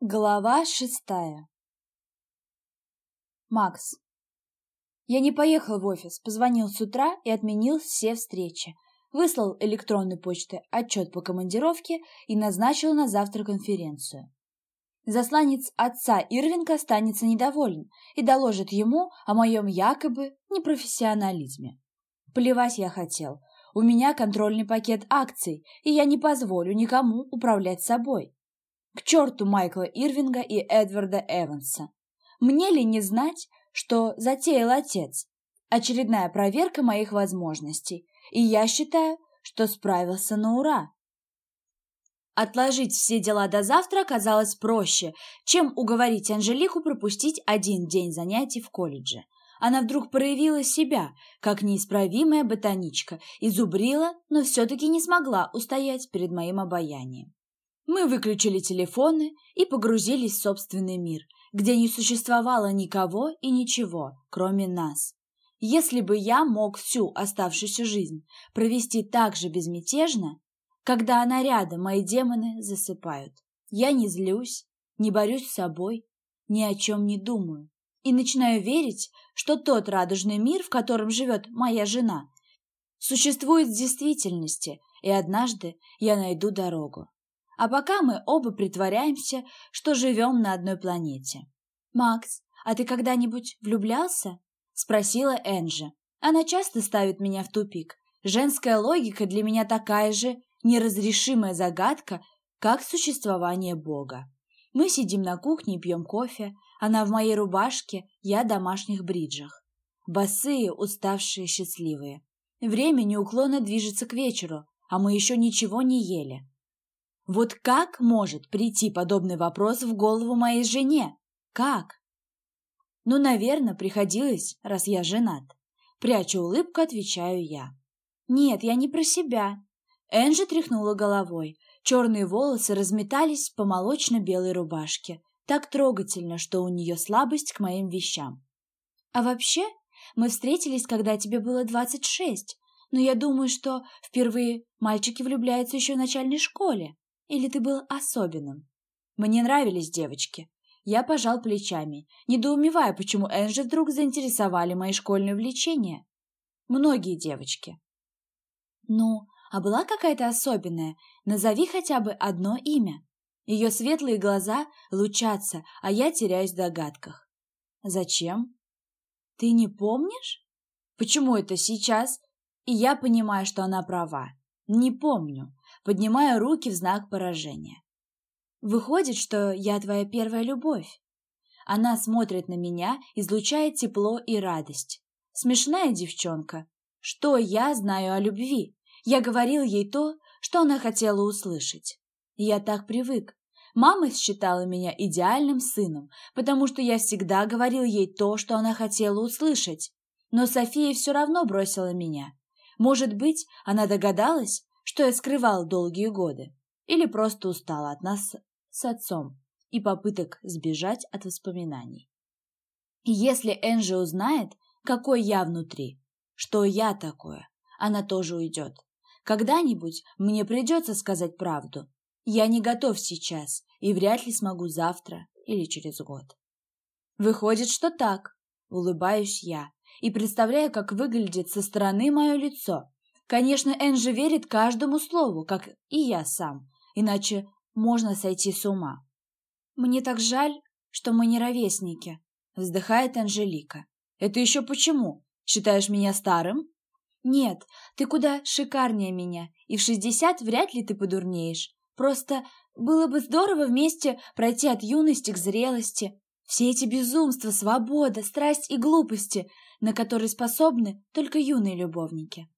Глава шестая Макс. Я не поехал в офис, позвонил с утра и отменил все встречи. Выслал электронной почтой отчет по командировке и назначил на завтра конференцию. Засланец отца Ирвинга останется недоволен и доложит ему о моем якобы непрофессионализме. Плевать я хотел. У меня контрольный пакет акций, и я не позволю никому управлять собой. К черту Майкла Ирвинга и Эдварда Эванса. Мне ли не знать, что затеял отец? Очередная проверка моих возможностей, и я считаю, что справился на ура. Отложить все дела до завтра оказалось проще, чем уговорить Анжелику пропустить один день занятий в колледже. Она вдруг проявила себя, как неисправимая ботаничка, и зубрила, но все-таки не смогла устоять перед моим обаянием. Мы выключили телефоны и погрузились в собственный мир, где не существовало никого и ничего, кроме нас. Если бы я мог всю оставшуюся жизнь провести так же безмятежно, когда она рядом, мои демоны засыпают. Я не злюсь, не борюсь с собой, ни о чем не думаю. И начинаю верить, что тот радужный мир, в котором живет моя жена, существует в действительности, и однажды я найду дорогу. А пока мы оба притворяемся, что живем на одной планете. «Макс, а ты когда-нибудь влюблялся?» — спросила Энджи. Она часто ставит меня в тупик. Женская логика для меня такая же неразрешимая загадка, как существование Бога. Мы сидим на кухне и пьем кофе, она в моей рубашке, я в домашних бриджах. Босые, уставшие, счастливые. Время неуклонно движется к вечеру, а мы еще ничего не ели. Вот как может прийти подобный вопрос в голову моей жене? Как? Ну, наверное, приходилось, раз я женат. Прячу улыбку, отвечаю я. Нет, я не про себя. Энджи тряхнула головой. Черные волосы разметались по молочно-белой рубашке. Так трогательно, что у нее слабость к моим вещам. А вообще, мы встретились, когда тебе было двадцать шесть. Но я думаю, что впервые мальчики влюбляются еще в начальной школе. Или ты был особенным? Мне нравились девочки. Я пожал плечами, недоумевая, почему Энджи вдруг заинтересовали мои школьные увлечения. Многие девочки. Ну, а была какая-то особенная? Назови хотя бы одно имя. Ее светлые глаза лучатся, а я теряюсь в догадках. Зачем? Ты не помнишь? Почему это сейчас? И я понимаю, что она права. Не помню поднимая руки в знак поражения. «Выходит, что я твоя первая любовь». Она смотрит на меня, излучает тепло и радость. Смешная девчонка. Что я знаю о любви? Я говорил ей то, что она хотела услышать. Я так привык. Мама считала меня идеальным сыном, потому что я всегда говорил ей то, что она хотела услышать. Но София все равно бросила меня. Может быть, она догадалась, что я скрывал долгие годы, или просто устала от нас с отцом и попыток сбежать от воспоминаний. Если Энджи узнает, какой я внутри, что я такое, она тоже уйдет. Когда-нибудь мне придется сказать правду. Я не готов сейчас и вряд ли смогу завтра или через год. Выходит, что так, улыбаюсь я и представляю, как выглядит со стороны мое лицо, Конечно, Энджи верит каждому слову, как и я сам, иначе можно сойти с ума. «Мне так жаль, что мы не ровесники», — вздыхает Анжелика. «Это еще почему? Считаешь меня старым?» «Нет, ты куда шикарнее меня, и в шестьдесят вряд ли ты подурнеешь. Просто было бы здорово вместе пройти от юности к зрелости. Все эти безумства, свобода, страсть и глупости, на которые способны только юные любовники».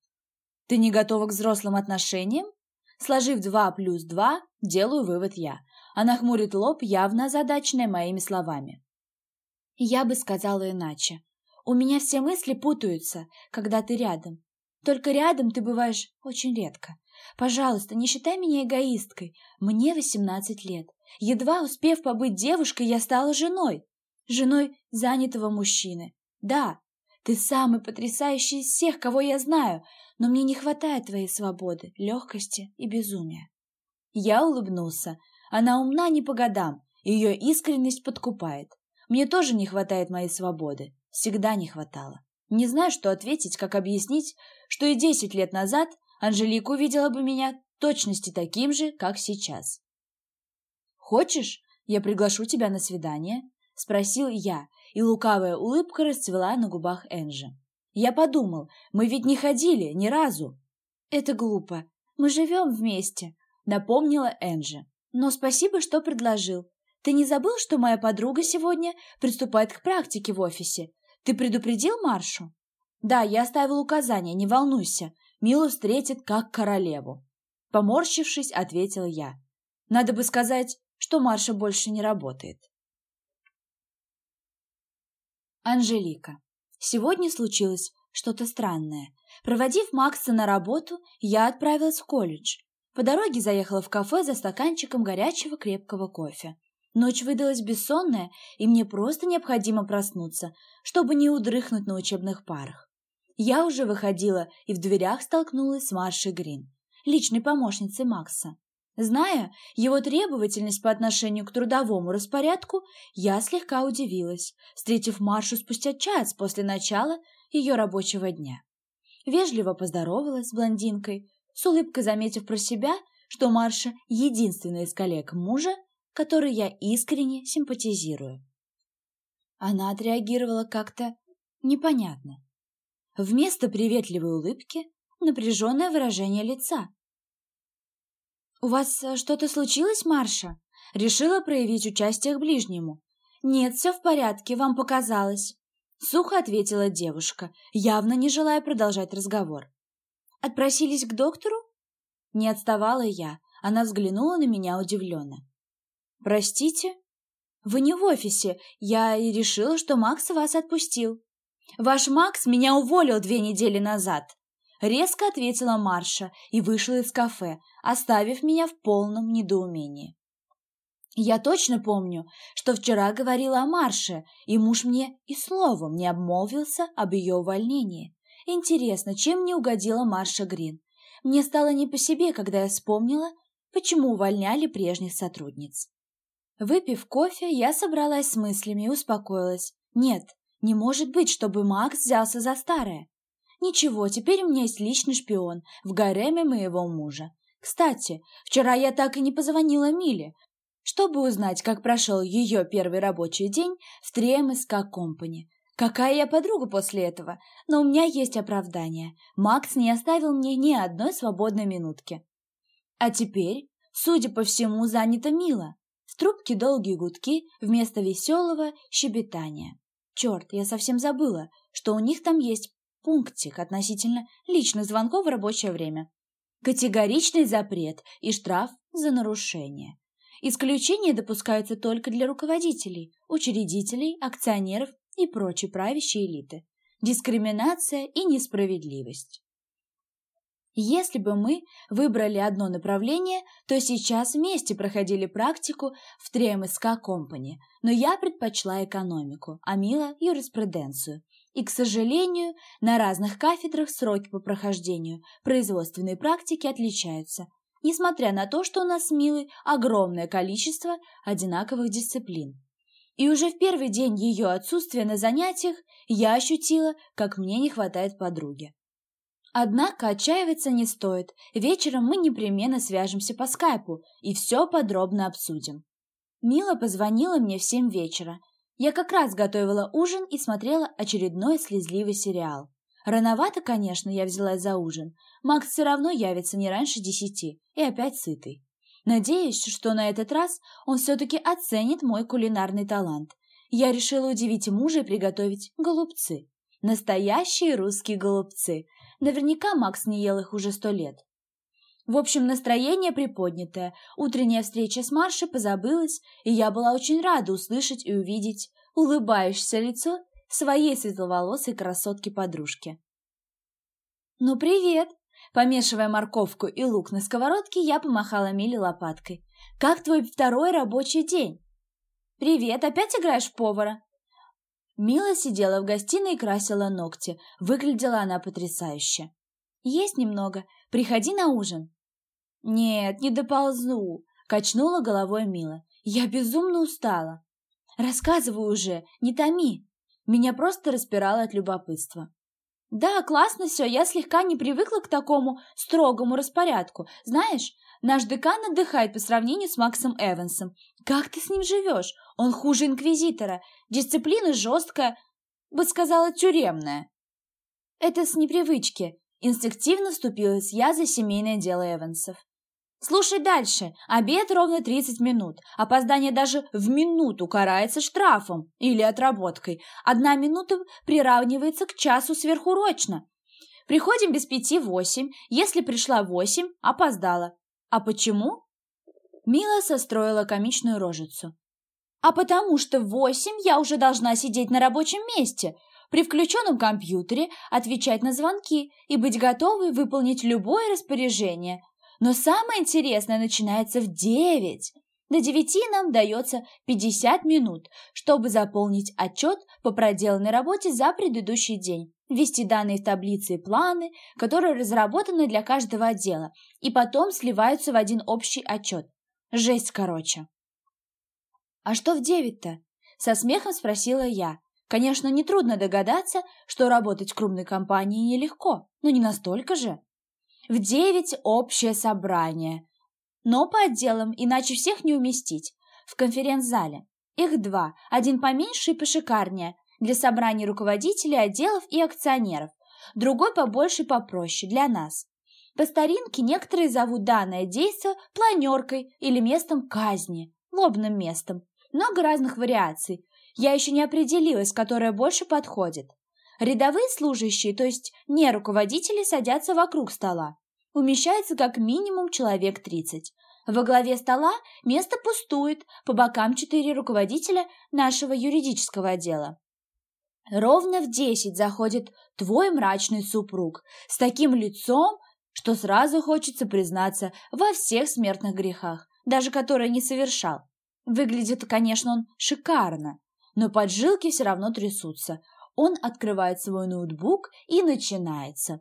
Ты не готова к взрослым отношениям? Сложив два плюс два, делаю вывод я. Она хмурит лоб, явно озадаченная моими словами. Я бы сказала иначе. У меня все мысли путаются, когда ты рядом. Только рядом ты бываешь очень редко. Пожалуйста, не считай меня эгоисткой. Мне восемнадцать лет. Едва успев побыть девушкой, я стала женой. Женой занятого мужчины. Да, ты самый потрясающий из всех, кого я знаю, но мне не хватает твоей свободы, легкости и безумия. Я улыбнулся. Она умна не по годам, Ее искренность подкупает. Мне тоже не хватает моей свободы. Всегда не хватало. Не знаю, что ответить, как объяснить, что и десять лет назад Анжелика увидела бы меня точности таким же, как сейчас. «Хочешь, я приглашу тебя на свидание?» — спросил я, и лукавая улыбка расцвела на губах Энжи. «Я подумал, мы ведь не ходили ни разу». «Это глупо. Мы живем вместе», — напомнила Энжи. «Но спасибо, что предложил. Ты не забыл, что моя подруга сегодня приступает к практике в офисе? Ты предупредил Маршу?» «Да, я оставил указание, не волнуйся. Милу встретит как королеву». Поморщившись, ответил я. «Надо бы сказать, что Марша больше не работает». Анжелика. Сегодня случилось что-то странное. Проводив Макса на работу, я отправилась в колледж. По дороге заехала в кафе за стаканчиком горячего крепкого кофе. Ночь выдалась бессонная, и мне просто необходимо проснуться, чтобы не удрыхнуть на учебных парах. Я уже выходила и в дверях столкнулась с Маршей Грин, личной помощницей Макса. Зная его требовательность по отношению к трудовому распорядку, я слегка удивилась, встретив Маршу спустя час после начала ее рабочего дня. Вежливо поздоровалась с блондинкой, с улыбкой заметив про себя, что Марша — единственная из коллег мужа, которой я искренне симпатизирую. Она отреагировала как-то непонятно. Вместо приветливой улыбки напряженное выражение лица. «У вас э, что-то случилось, Марша?» Решила проявить участие к ближнему. «Нет, все в порядке, вам показалось». Сухо ответила девушка, явно не желая продолжать разговор. «Отпросились к доктору?» Не отставала я, она взглянула на меня удивленно. «Простите?» «Вы не в офисе. Я и решила, что Макс вас отпустил». «Ваш Макс меня уволил две недели назад», — резко ответила Марша и вышла из кафе, оставив меня в полном недоумении. Я точно помню, что вчера говорила о Марше, и муж мне и словом не обмолвился об ее увольнении. Интересно, чем мне угодила Марша Грин? Мне стало не по себе, когда я вспомнила, почему увольняли прежних сотрудниц. Выпив кофе, я собралась с мыслями и успокоилась. Нет, не может быть, чтобы Макс взялся за старое. Ничего, теперь у меня есть личный шпион в гареме моего мужа. Кстати, вчера я так и не позвонила Миле, чтобы узнать, как прошел ее первый рабочий день в 3МСК Компани. Какая я подруга после этого, но у меня есть оправдание. Макс не оставил мне ни одной свободной минутки. А теперь, судя по всему, занята Мила. В трубке долгие гудки вместо веселого щебетания. Черт, я совсем забыла, что у них там есть пунктик относительно личных звонков в рабочее время. Категоричный запрет и штраф за нарушение. Исключения допускаются только для руководителей, учредителей, акционеров и прочей правящей элиты. Дискриминация и несправедливость. Если бы мы выбрали одно направление, то сейчас вместе проходили практику в 3МСК Company, но я предпочла экономику, а Мила – юриспруденцию. И, к сожалению, на разных кафедрах сроки по прохождению производственной практики отличаются, несмотря на то, что у нас с Милой огромное количество одинаковых дисциплин. И уже в первый день ее отсутствия на занятиях я ощутила, как мне не хватает подруги. Однако отчаиваться не стоит. Вечером мы непременно свяжемся по скайпу и все подробно обсудим. Мила позвонила мне в семь вечера. Я как раз готовила ужин и смотрела очередной слезливый сериал. Рановато, конечно, я взялась за ужин. Макс все равно явится не раньше десяти и опять сытый. Надеюсь, что на этот раз он все-таки оценит мой кулинарный талант. Я решила удивить мужа и приготовить голубцы. Настоящие русские голубцы. Наверняка Макс не ел их уже сто лет. В общем, настроение приподнятое. Утренняя встреча с Маршей позабылась, и я была очень рада услышать и увидеть улыбающееся лицо своей светловолосой красотки-подружки. «Ну, привет!» Помешивая морковку и лук на сковородке, я помахала Миле лопаткой. «Как твой второй рабочий день?» «Привет, опять играешь в повара?» Мила сидела в гостиной и красила ногти. Выглядела она потрясающе. «Есть немного. Приходи на ужин». «Нет, не доползну. Качнула головой Мила. Я безумно устала. Рассказывай уже, не томи. Меня просто распирало от любопытства. Да, классно все, я слегка не привыкла к такому строгому распорядку. Знаешь, наш декан отдыхает по сравнению с Максом Эвансом. Как ты с ним живешь? Он хуже инквизитора. Дисциплина жесткая, бы сказала, тюремная. Это с непривычки. Инстинктивно вступилась я за семейное дело Эвансов. Слушай дальше. Обед ровно 30 минут. Опоздание даже в минуту карается штрафом или отработкой. Одна минута приравнивается к часу сверхурочно. Приходим без пяти восемь. Если пришла восемь, опоздала. А почему? Мила состроила комичную рожицу. А потому что в восемь я уже должна сидеть на рабочем месте, при включенном компьютере отвечать на звонки и быть готовой выполнить любое распоряжение, но самое интересное начинается в девять. До девяти нам дается 50 минут, чтобы заполнить отчет по проделанной работе за предыдущий день, ввести данные в таблицы и планы, которые разработаны для каждого отдела, и потом сливаются в один общий отчет. Жесть, короче. «А что в девять-то?» – со смехом спросила я. Конечно, нетрудно догадаться, что работать в крупной компании нелегко, но не настолько же. В девять общее собрание. Но по отделам, иначе всех не уместить. В конференц-зале. Их два, один поменьше и пошикарнее, для собраний руководителей отделов и акционеров. Другой побольше и попроще, для нас. По старинке некоторые зовут данное действо планеркой или местом казни, лобным местом. Много разных вариаций. Я еще не определилась, которая больше подходит. Рядовые служащие, то есть не руководители, садятся вокруг стола. Умещается как минимум человек 30. Во главе стола место пустует, по бокам четыре руководителя нашего юридического отдела. Ровно в десять заходит твой мрачный супруг с таким лицом, что сразу хочется признаться во всех смертных грехах, даже которые не совершал. Выглядит, конечно, он шикарно, но поджилки все равно трясутся. Он открывает свой ноутбук и начинается.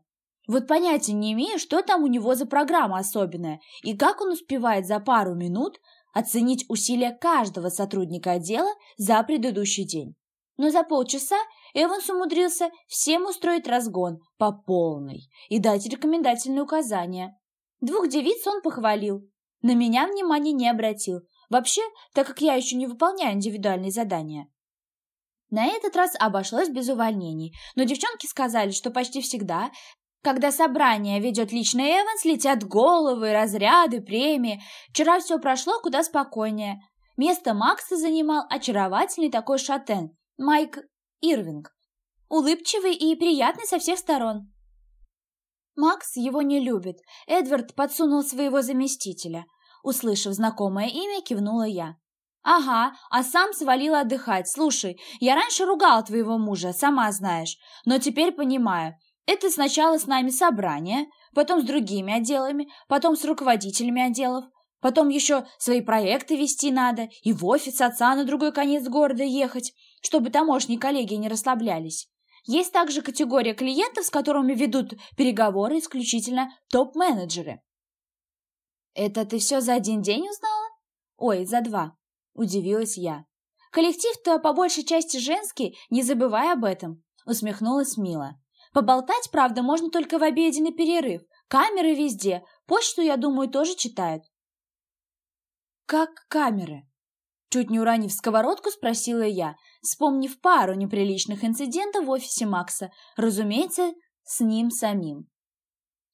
Вот понятия не имею, что там у него за программа особенная и как он успевает за пару минут оценить усилия каждого сотрудника отдела за предыдущий день. Но за полчаса Эванс умудрился всем устроить разгон по полной и дать рекомендательные указания. Двух девиц он похвалил, на меня внимания не обратил, вообще, так как я еще не выполняю индивидуальные задания. На этот раз обошлось без увольнений, но девчонки сказали, что почти всегда, когда собрание ведет лично Эванс, летят головы, разряды, премии. Вчера все прошло куда спокойнее. Место Макса занимал очаровательный такой шатен, Майк Ирвинг. Улыбчивый и приятный со всех сторон. Макс его не любит. Эдвард подсунул своего заместителя. Услышав знакомое имя, кивнула я. «Ага, а сам свалил отдыхать. Слушай, я раньше ругала твоего мужа, сама знаешь, но теперь понимаю. Это сначала с нами собрание, потом с другими отделами, потом с руководителями отделов, потом еще свои проекты вести надо и в офис отца на другой конец города ехать, чтобы тамошние коллеги не расслаблялись. Есть также категория клиентов, с которыми ведут переговоры исключительно топ-менеджеры. «Это ты все за один день узнала?» «Ой, за два», — удивилась я. «Коллектив-то по большей части женский, не забывай об этом», — усмехнулась Мила. Поболтать, правда, можно только в обеденный перерыв. Камеры везде. Почту, я думаю, тоже читают. Как камеры? Чуть не уронив сковородку, спросила я, вспомнив пару неприличных инцидентов в офисе Макса, разумеется, с ним самим.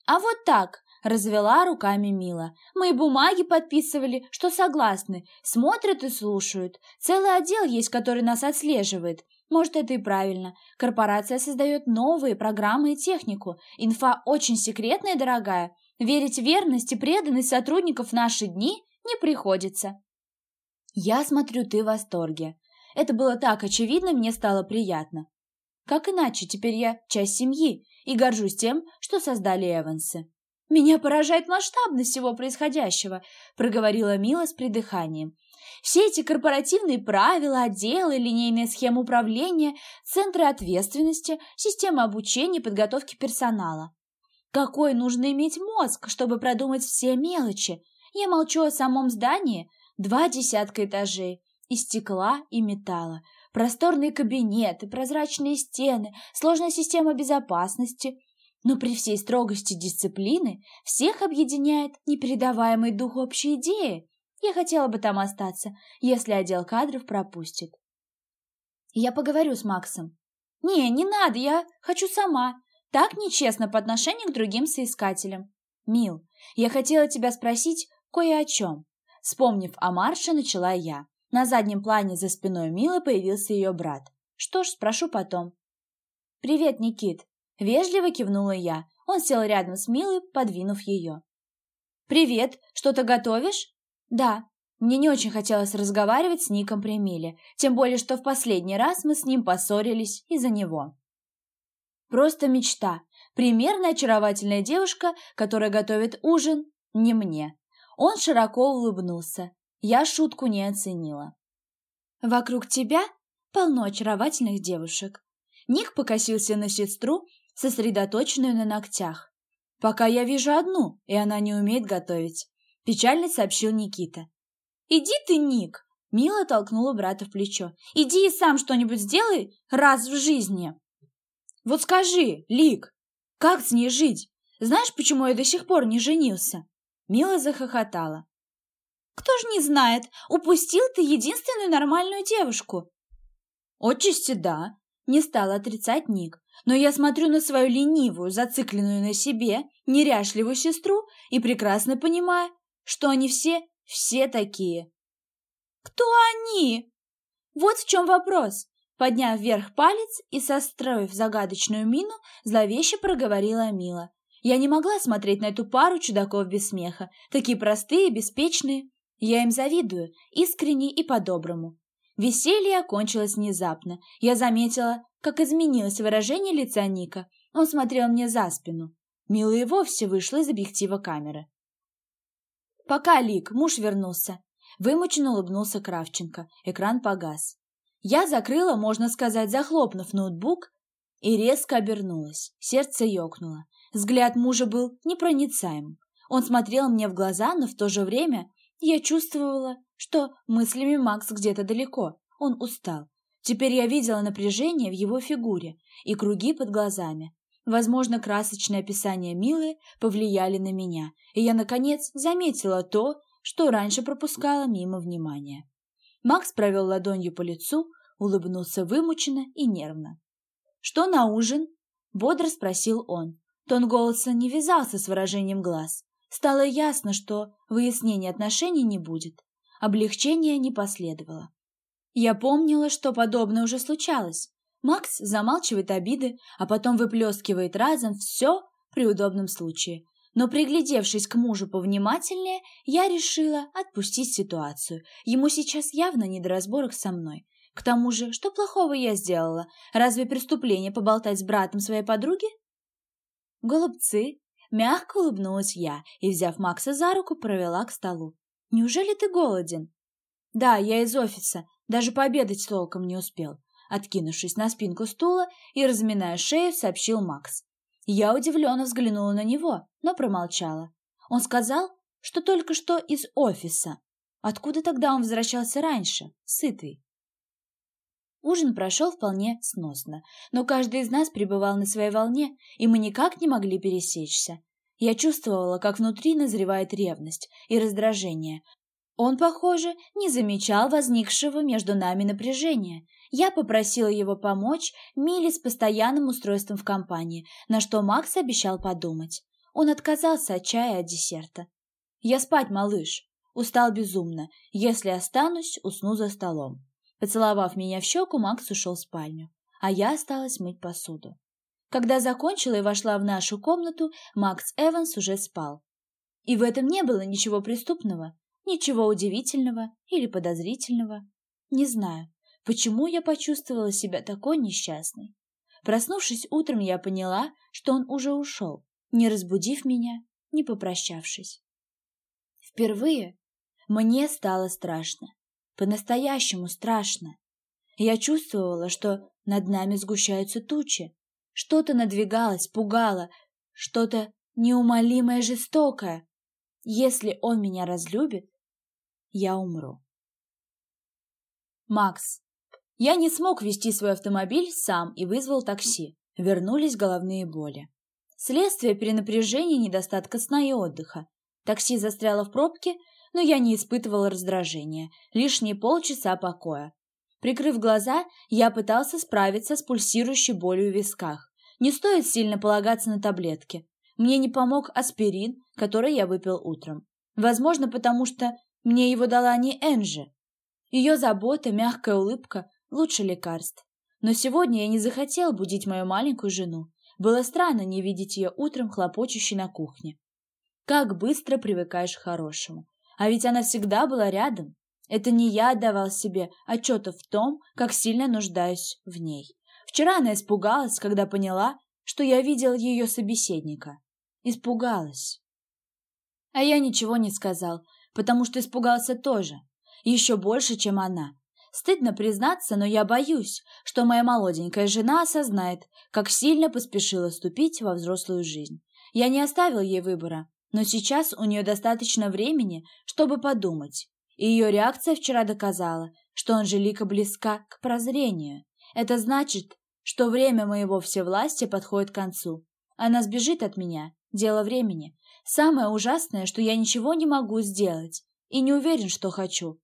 А вот так, развела руками Мила. Мы бумаги подписывали, что согласны, смотрят и слушают. Целый отдел есть, который нас отслеживает. Может, это и правильно. Корпорация создает новые программы и технику. Инфа очень секретная и дорогая. Верить в верность и преданность сотрудников в наши дни не приходится. Я смотрю, ты в восторге. Это было так очевидно, мне стало приятно. Как иначе, теперь я часть семьи и горжусь тем, что создали Эвансы. «Меня поражает масштабность всего происходящего», — проговорила Мила с придыханием. Все эти корпоративные правила, отделы, линейная схема управления, центры ответственности, система обучения и подготовки персонала. Какой нужно иметь мозг, чтобы продумать все мелочи? Я молчу о самом здании. Два десятка этажей. Из стекла и металла. Просторные кабинеты, прозрачные стены, сложная система безопасности. Но при всей строгости дисциплины всех объединяет непередаваемый дух общей идеи. Я хотела бы там остаться, если отдел кадров пропустит. Я поговорю с Максом. Не, не надо, я хочу сама. Так нечестно по отношению к другим соискателям. Мил, я хотела тебя спросить кое о чем. Вспомнив о марше, начала я. На заднем плане за спиной Милы появился ее брат. Что ж, спрошу потом. «Привет, Никит!» Вежливо кивнула я. Он сел рядом с Милой, подвинув ее. «Привет! Что-то готовишь?» «Да». Мне не очень хотелось разговаривать с Ником при Миле, тем более, что в последний раз мы с ним поссорились из-за него. Просто мечта. Примерно очаровательная девушка, которая готовит ужин не мне. Он широко улыбнулся. Я шутку не оценила. «Вокруг тебя полно очаровательных девушек». Ник покосился на сестру, сосредоточенную на ногтях. «Пока я вижу одну, и она не умеет готовить», – печально сообщил Никита. «Иди ты, Ник!» – Мила толкнула брата в плечо. «Иди и сам что-нибудь сделай раз в жизни!» «Вот скажи, Лик, как с ней жить? Знаешь, почему я до сих пор не женился?» Мила захохотала. «Кто ж не знает, упустил ты единственную нормальную девушку!» «Отчасти да», — не стал отрицать Ник. «Но я смотрю на свою ленивую, зацикленную на себе, неряшливую сестру и прекрасно понимаю, что они все, все такие». «Кто они?» «Вот в чем вопрос!» Подняв вверх палец и состроив загадочную мину, зловеще проговорила Мила. Я не могла смотреть на эту пару чудаков без смеха, такие простые, беспечные. Я им завидую, искренне и по-доброму. Веселье окончилось внезапно. Я заметила, как изменилось выражение лица Ника. Он смотрел мне за спину. Мила и вовсе вышла из объектива камеры. «Пока, Лик, муж вернулся». Вымученно улыбнулся Кравченко. Экран погас. Я закрыла, можно сказать, захлопнув ноутбук, и резко обернулась. Сердце ёкнуло. Взгляд мужа был непроницаем. Он смотрел мне в глаза, но в то же время я чувствовала, что мыслями Макс где-то далеко. Он устал. Теперь я видела напряжение в его фигуре и круги под глазами. Возможно, красочное описание Милы повлияли на меня, и я, наконец, заметила то, что раньше пропускала мимо внимания. Макс провел ладонью по лицу, улыбнулся вымученно и нервно. «Что на ужин?» — бодро спросил он. Тон голоса не вязался с выражением глаз. Стало ясно, что выяснения отношений не будет. Облегчения не последовало. Я помнила, что подобное уже случалось. Макс замалчивает обиды, а потом выплескивает разом все при удобном случае. Но приглядевшись к мужу повнимательнее, я решила отпустить ситуацию. Ему сейчас явно не до разборок со мной. К тому же, что плохого я сделала? Разве преступление поболтать с братом своей подруги? «Голубцы!» Мягко улыбнулась я и, взяв Макса за руку, провела к столу. «Неужели ты голоден?» «Да, я из офиса. Даже пообедать толком не успел». Откинувшись на спинку стула и разминая шею, сообщил Макс. Я удивленно взглянула на него, но промолчала. Он сказал, что только что из офиса. Откуда тогда он возвращался раньше, сытый? Ужин прошел вполне сносно, но каждый из нас пребывал на своей волне, и мы никак не могли пересечься. Я чувствовала, как внутри назревает ревность и раздражение. Он, похоже, не замечал возникшего между нами напряжения. Я попросила его помочь Миле с постоянным устройством в компании, на что Макс обещал подумать. Он отказался от чая и от десерта. «Я спать, малыш!» Устал безумно. Если останусь, усну за столом. Поцеловав меня в щеку, Макс ушел в спальню, а я осталась мыть посуду. Когда закончила и вошла в нашу комнату, Макс Эванс уже спал. И в этом не было ничего преступного, ничего удивительного или подозрительного. Не знаю, почему я почувствовала себя такой несчастной. Проснувшись утром, я поняла, что он уже ушел, не разбудив меня, не попрощавшись. Впервые мне стало страшно. По-настоящему страшно. Я чувствовала, что над нами сгущаются тучи. Что-то надвигалось, пугало, что-то неумолимое жестокое. Если он меня разлюбит, я умру. Макс. Я не смог вести свой автомобиль сам и вызвал такси. Вернулись головные боли. Следствие перенапряжения, недостатка сна и отдыха. Такси застряло в пробке, но я не испытывал раздражения. Лишние полчаса покоя. Прикрыв глаза, я пытался справиться с пульсирующей болью в висках. Не стоит сильно полагаться на таблетки. Мне не помог аспирин, который я выпил утром. Возможно, потому что мне его дала не Энжи. Ее забота, мягкая улыбка – лучше лекарств. Но сегодня я не захотел будить мою маленькую жену. Было странно не видеть ее утром хлопочущей на кухне. Как быстро привыкаешь к хорошему. А ведь она всегда была рядом. Это не я отдавал себе отчета в том, как сильно нуждаюсь в ней. Вчера она испугалась, когда поняла, что я видел ее собеседника. Испугалась. А я ничего не сказал, потому что испугался тоже. Еще больше, чем она. Стыдно признаться, но я боюсь, что моя молоденькая жена осознает, как сильно поспешила вступить во взрослую жизнь. Я не оставил ей выбора, но сейчас у нее достаточно времени, чтобы подумать. И ее реакция вчера доказала, что Анжелика близка к прозрению. Это значит, что время моего всевластия подходит к концу. Она сбежит от меня. Дело времени. Самое ужасное, что я ничего не могу сделать и не уверен, что хочу.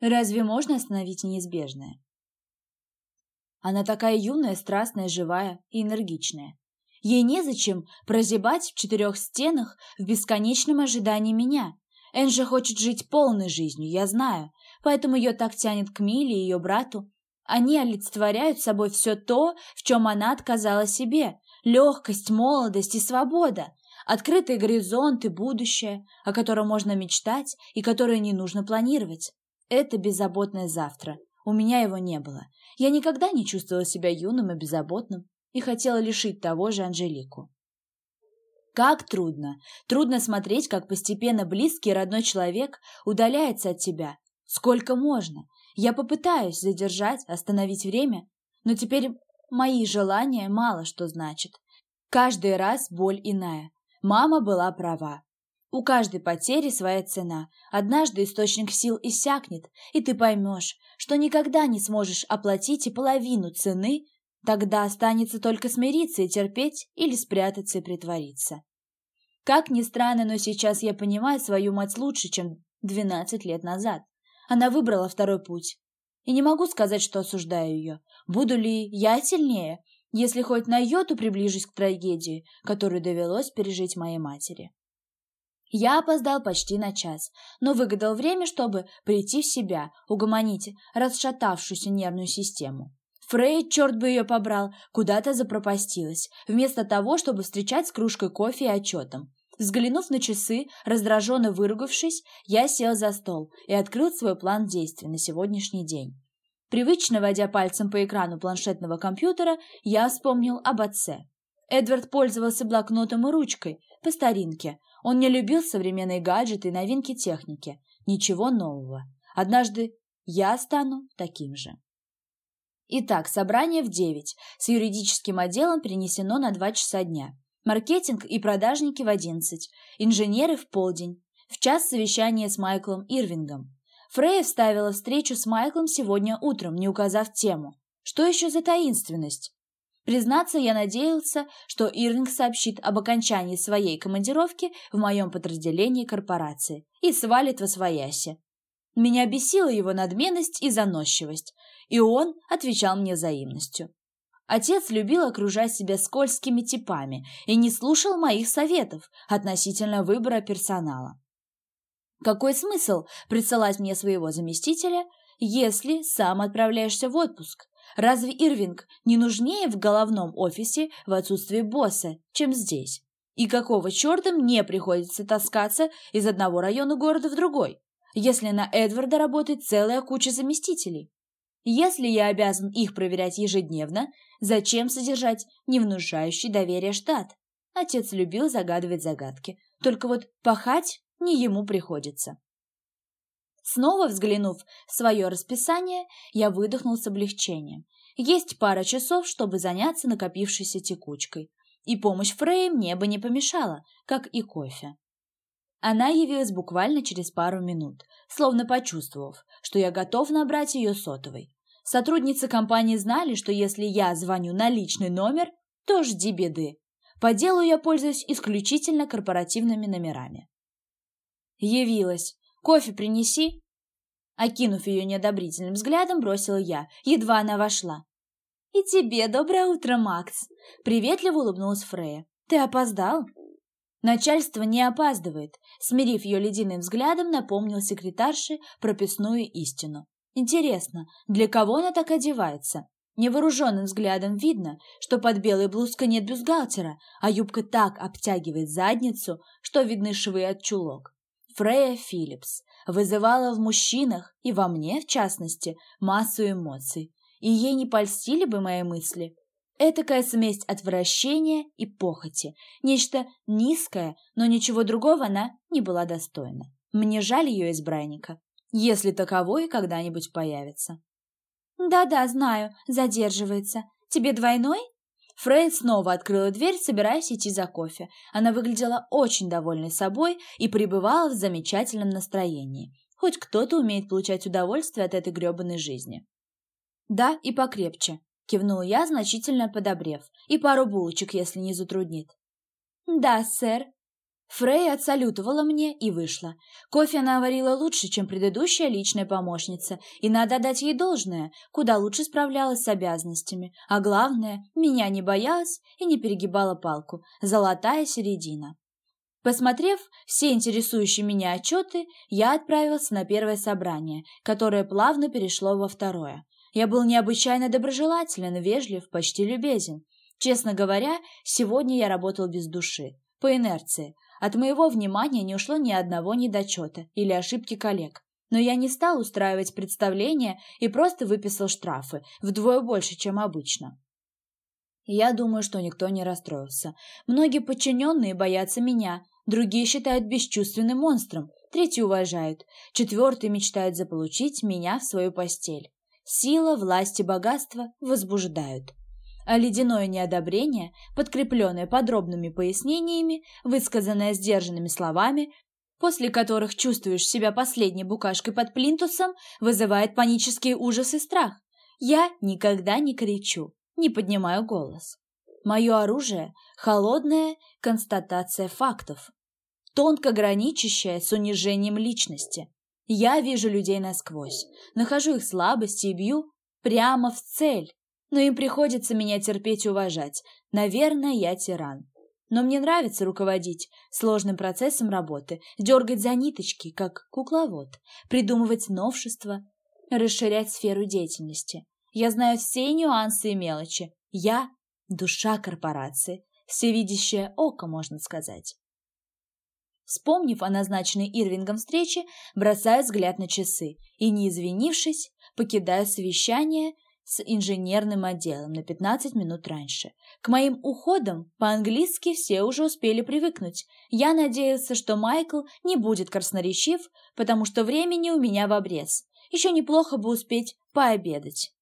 Разве можно остановить неизбежное? Она такая юная, страстная, живая и энергичная. Ей незачем прозябать в четырех стенах в бесконечном ожидании меня. Энжи хочет жить полной жизнью, я знаю, поэтому ее так тянет к Миле и ее брату. Они олицетворяют собой все то, в чем она отказала себе. Легкость, молодость и свобода. Открытые горизонты, будущее, о котором можно мечтать и которое не нужно планировать. Это беззаботное завтра. У меня его не было. Я никогда не чувствовала себя юным и беззаботным и хотела лишить того же Анжелику. Как трудно! Трудно смотреть, как постепенно близкий родной человек удаляется от тебя. Сколько можно? Я попытаюсь задержать, остановить время, но теперь мои желания мало что значат. Каждый раз боль иная. Мама была права. У каждой потери своя цена. Однажды источник сил иссякнет, и ты поймешь, что никогда не сможешь оплатить и половину цены, тогда останется только смириться и терпеть или спрятаться и притвориться. Как ни странно, но сейчас я понимаю свою мать лучше, чем 12 лет назад. Она выбрала второй путь. И не могу сказать, что осуждаю ее. Буду ли я сильнее, если хоть на йоту приближусь к трагедии, которую довелось пережить моей матери? Я опоздал почти на час, но выгадал время, чтобы прийти в себя, угомонить расшатавшуюся нервную систему. Фрей, черт бы ее побрал, куда-то запропастилась, вместо того, чтобы встречать с кружкой кофе и отчетом. Взглянув на часы, раздраженно выругавшись, я сел за стол и открыл свой план действий на сегодняшний день. Привычно водя пальцем по экрану планшетного компьютера, я вспомнил об отце. Эдвард пользовался блокнотом и ручкой, по старинке, он не любил современные гаджеты и новинки техники. Ничего нового. Однажды я стану таким же. Итак, собрание в 9. С юридическим отделом перенесено на 2 часа дня. Маркетинг и продажники в 11. Инженеры в полдень. В час совещание с Майклом Ирвингом. Фрей вставила встречу с Майклом сегодня утром, не указав тему. Что еще за таинственность? Признаться, я надеялся, что Ирвинг сообщит об окончании своей командировки в моем подразделении корпорации и свалит во свояси. Меня бесила его надменность и заносчивость, и он отвечал мне взаимностью. Отец любил окружать себя скользкими типами и не слушал моих советов относительно выбора персонала. Какой смысл присылать мне своего заместителя, если сам отправляешься в отпуск, Разве Ирвинг не нужнее в головном офисе в отсутствии босса, чем здесь? И какого черта мне приходится таскаться из одного района города в другой, если на Эдварда работает целая куча заместителей? Если я обязан их проверять ежедневно, зачем содержать невнушающий доверие штат? Отец любил загадывать загадки, только вот пахать не ему приходится. Снова взглянув в свое расписание, я выдохнул с облегчением. Есть пара часов, чтобы заняться накопившейся текучкой. И помощь Фрей мне бы не помешала, как и кофе. Она явилась буквально через пару минут, словно почувствовав, что я готов набрать ее сотовой. Сотрудницы компании знали, что если я звоню на личный номер, то жди беды. По делу я пользуюсь исключительно корпоративными номерами. Явилась. Кофе принеси. Окинув ее неодобрительным взглядом, бросила я, едва она вошла. «И тебе доброе утро, Макс!» Приветливо улыбнулась Фрея. «Ты опоздал?» Начальство не опаздывает, смирив ее ледяным взглядом, напомнил секретарше прописную истину. Интересно, для кого она так одевается? Невооруженным взглядом видно, что под белой блузкой нет бюстгальтера, а юбка так обтягивает задницу, что видны швы от чулок. Фрея Филлипс вызывала в мужчинах, и во мне, в частности, массу эмоций, и ей не польстили бы мои мысли. Этакая смесь отвращения и похоти, нечто низкое, но ничего другого она не была достойна. Мне жаль ее избранника, если таковой когда-нибудь появится. «Да-да, знаю, задерживается. Тебе двойной?» Фрейд снова открыла дверь, собираясь идти за кофе. Она выглядела очень довольной собой и пребывала в замечательном настроении. Хоть кто-то умеет получать удовольствие от этой грёбаной жизни. «Да, и покрепче», — кивнул я, значительно подобрев. «И пару булочек, если не затруднит». «Да, сэр», Фрей отсалютовала мне и вышла. Кофе она варила лучше, чем предыдущая личная помощница, и надо дать ей должное, куда лучше справлялась с обязанностями. А главное, меня не боялась и не перегибала палку. Золотая середина. Посмотрев все интересующие меня отчеты, я отправился на первое собрание, которое плавно перешло во второе. Я был необычайно доброжелателен, вежлив, почти любезен. Честно говоря, сегодня я работал без души, по инерции, от моего внимания не ушло ни одного недочета или ошибки коллег. Но я не стал устраивать представления и просто выписал штрафы, вдвое больше, чем обычно. Я думаю, что никто не расстроился. Многие подчиненные боятся меня, другие считают бесчувственным монстром, третьи уважают, четвертые мечтают заполучить меня в свою постель. Сила, власть и богатство возбуждают а ледяное неодобрение, подкрепленное подробными пояснениями, высказанное сдержанными словами, после которых чувствуешь себя последней букашкой под плинтусом, вызывает панический ужас и страх. Я никогда не кричу, не поднимаю голос. Мое оружие – холодная констатация фактов, тонко граничащая с унижением личности. Я вижу людей насквозь, нахожу их слабости и бью прямо в цель, но им приходится меня терпеть и уважать. Наверное, я тиран. Но мне нравится руководить сложным процессом работы, дергать за ниточки, как кукловод, придумывать новшества, расширять сферу деятельности. Я знаю все нюансы и мелочи. Я – душа корпорации, всевидящее око, можно сказать. Вспомнив о назначенной Ирвингом встрече, бросаю взгляд на часы и, не извинившись, покидаю совещание – с инженерным отделом на 15 минут раньше. К моим уходам по-английски все уже успели привыкнуть. Я надеялся, что Майкл не будет красноречив, потому что времени у меня в обрез. Еще неплохо бы успеть пообедать.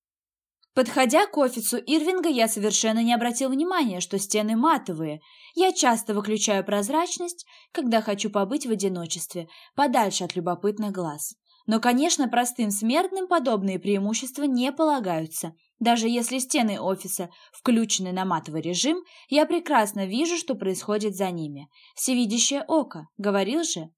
Подходя к офису Ирвинга, я совершенно не обратил внимания, что стены матовые. Я часто выключаю прозрачность, когда хочу побыть в одиночестве, подальше от любопытных глаз. Но, конечно, простым смертным подобные преимущества не полагаются. Даже если стены офиса включены на матовый режим, я прекрасно вижу, что происходит за ними. Всевидящее око, говорил же.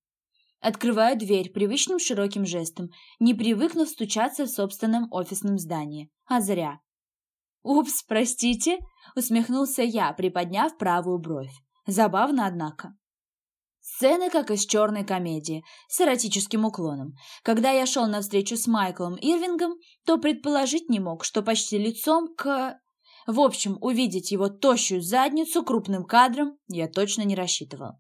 Открываю дверь привычным широким жестом, не привыкнув стучаться в собственном офисном здании. А зря. «Упс, простите», — усмехнулся я, приподняв правую бровь. Забавно, однако. Сцены, как из черной комедии, с эротическим уклоном. Когда я шел навстречу с Майклом Ирвингом, то предположить не мог, что почти лицом к... В общем, увидеть его тощую задницу крупным кадром я точно не рассчитывал.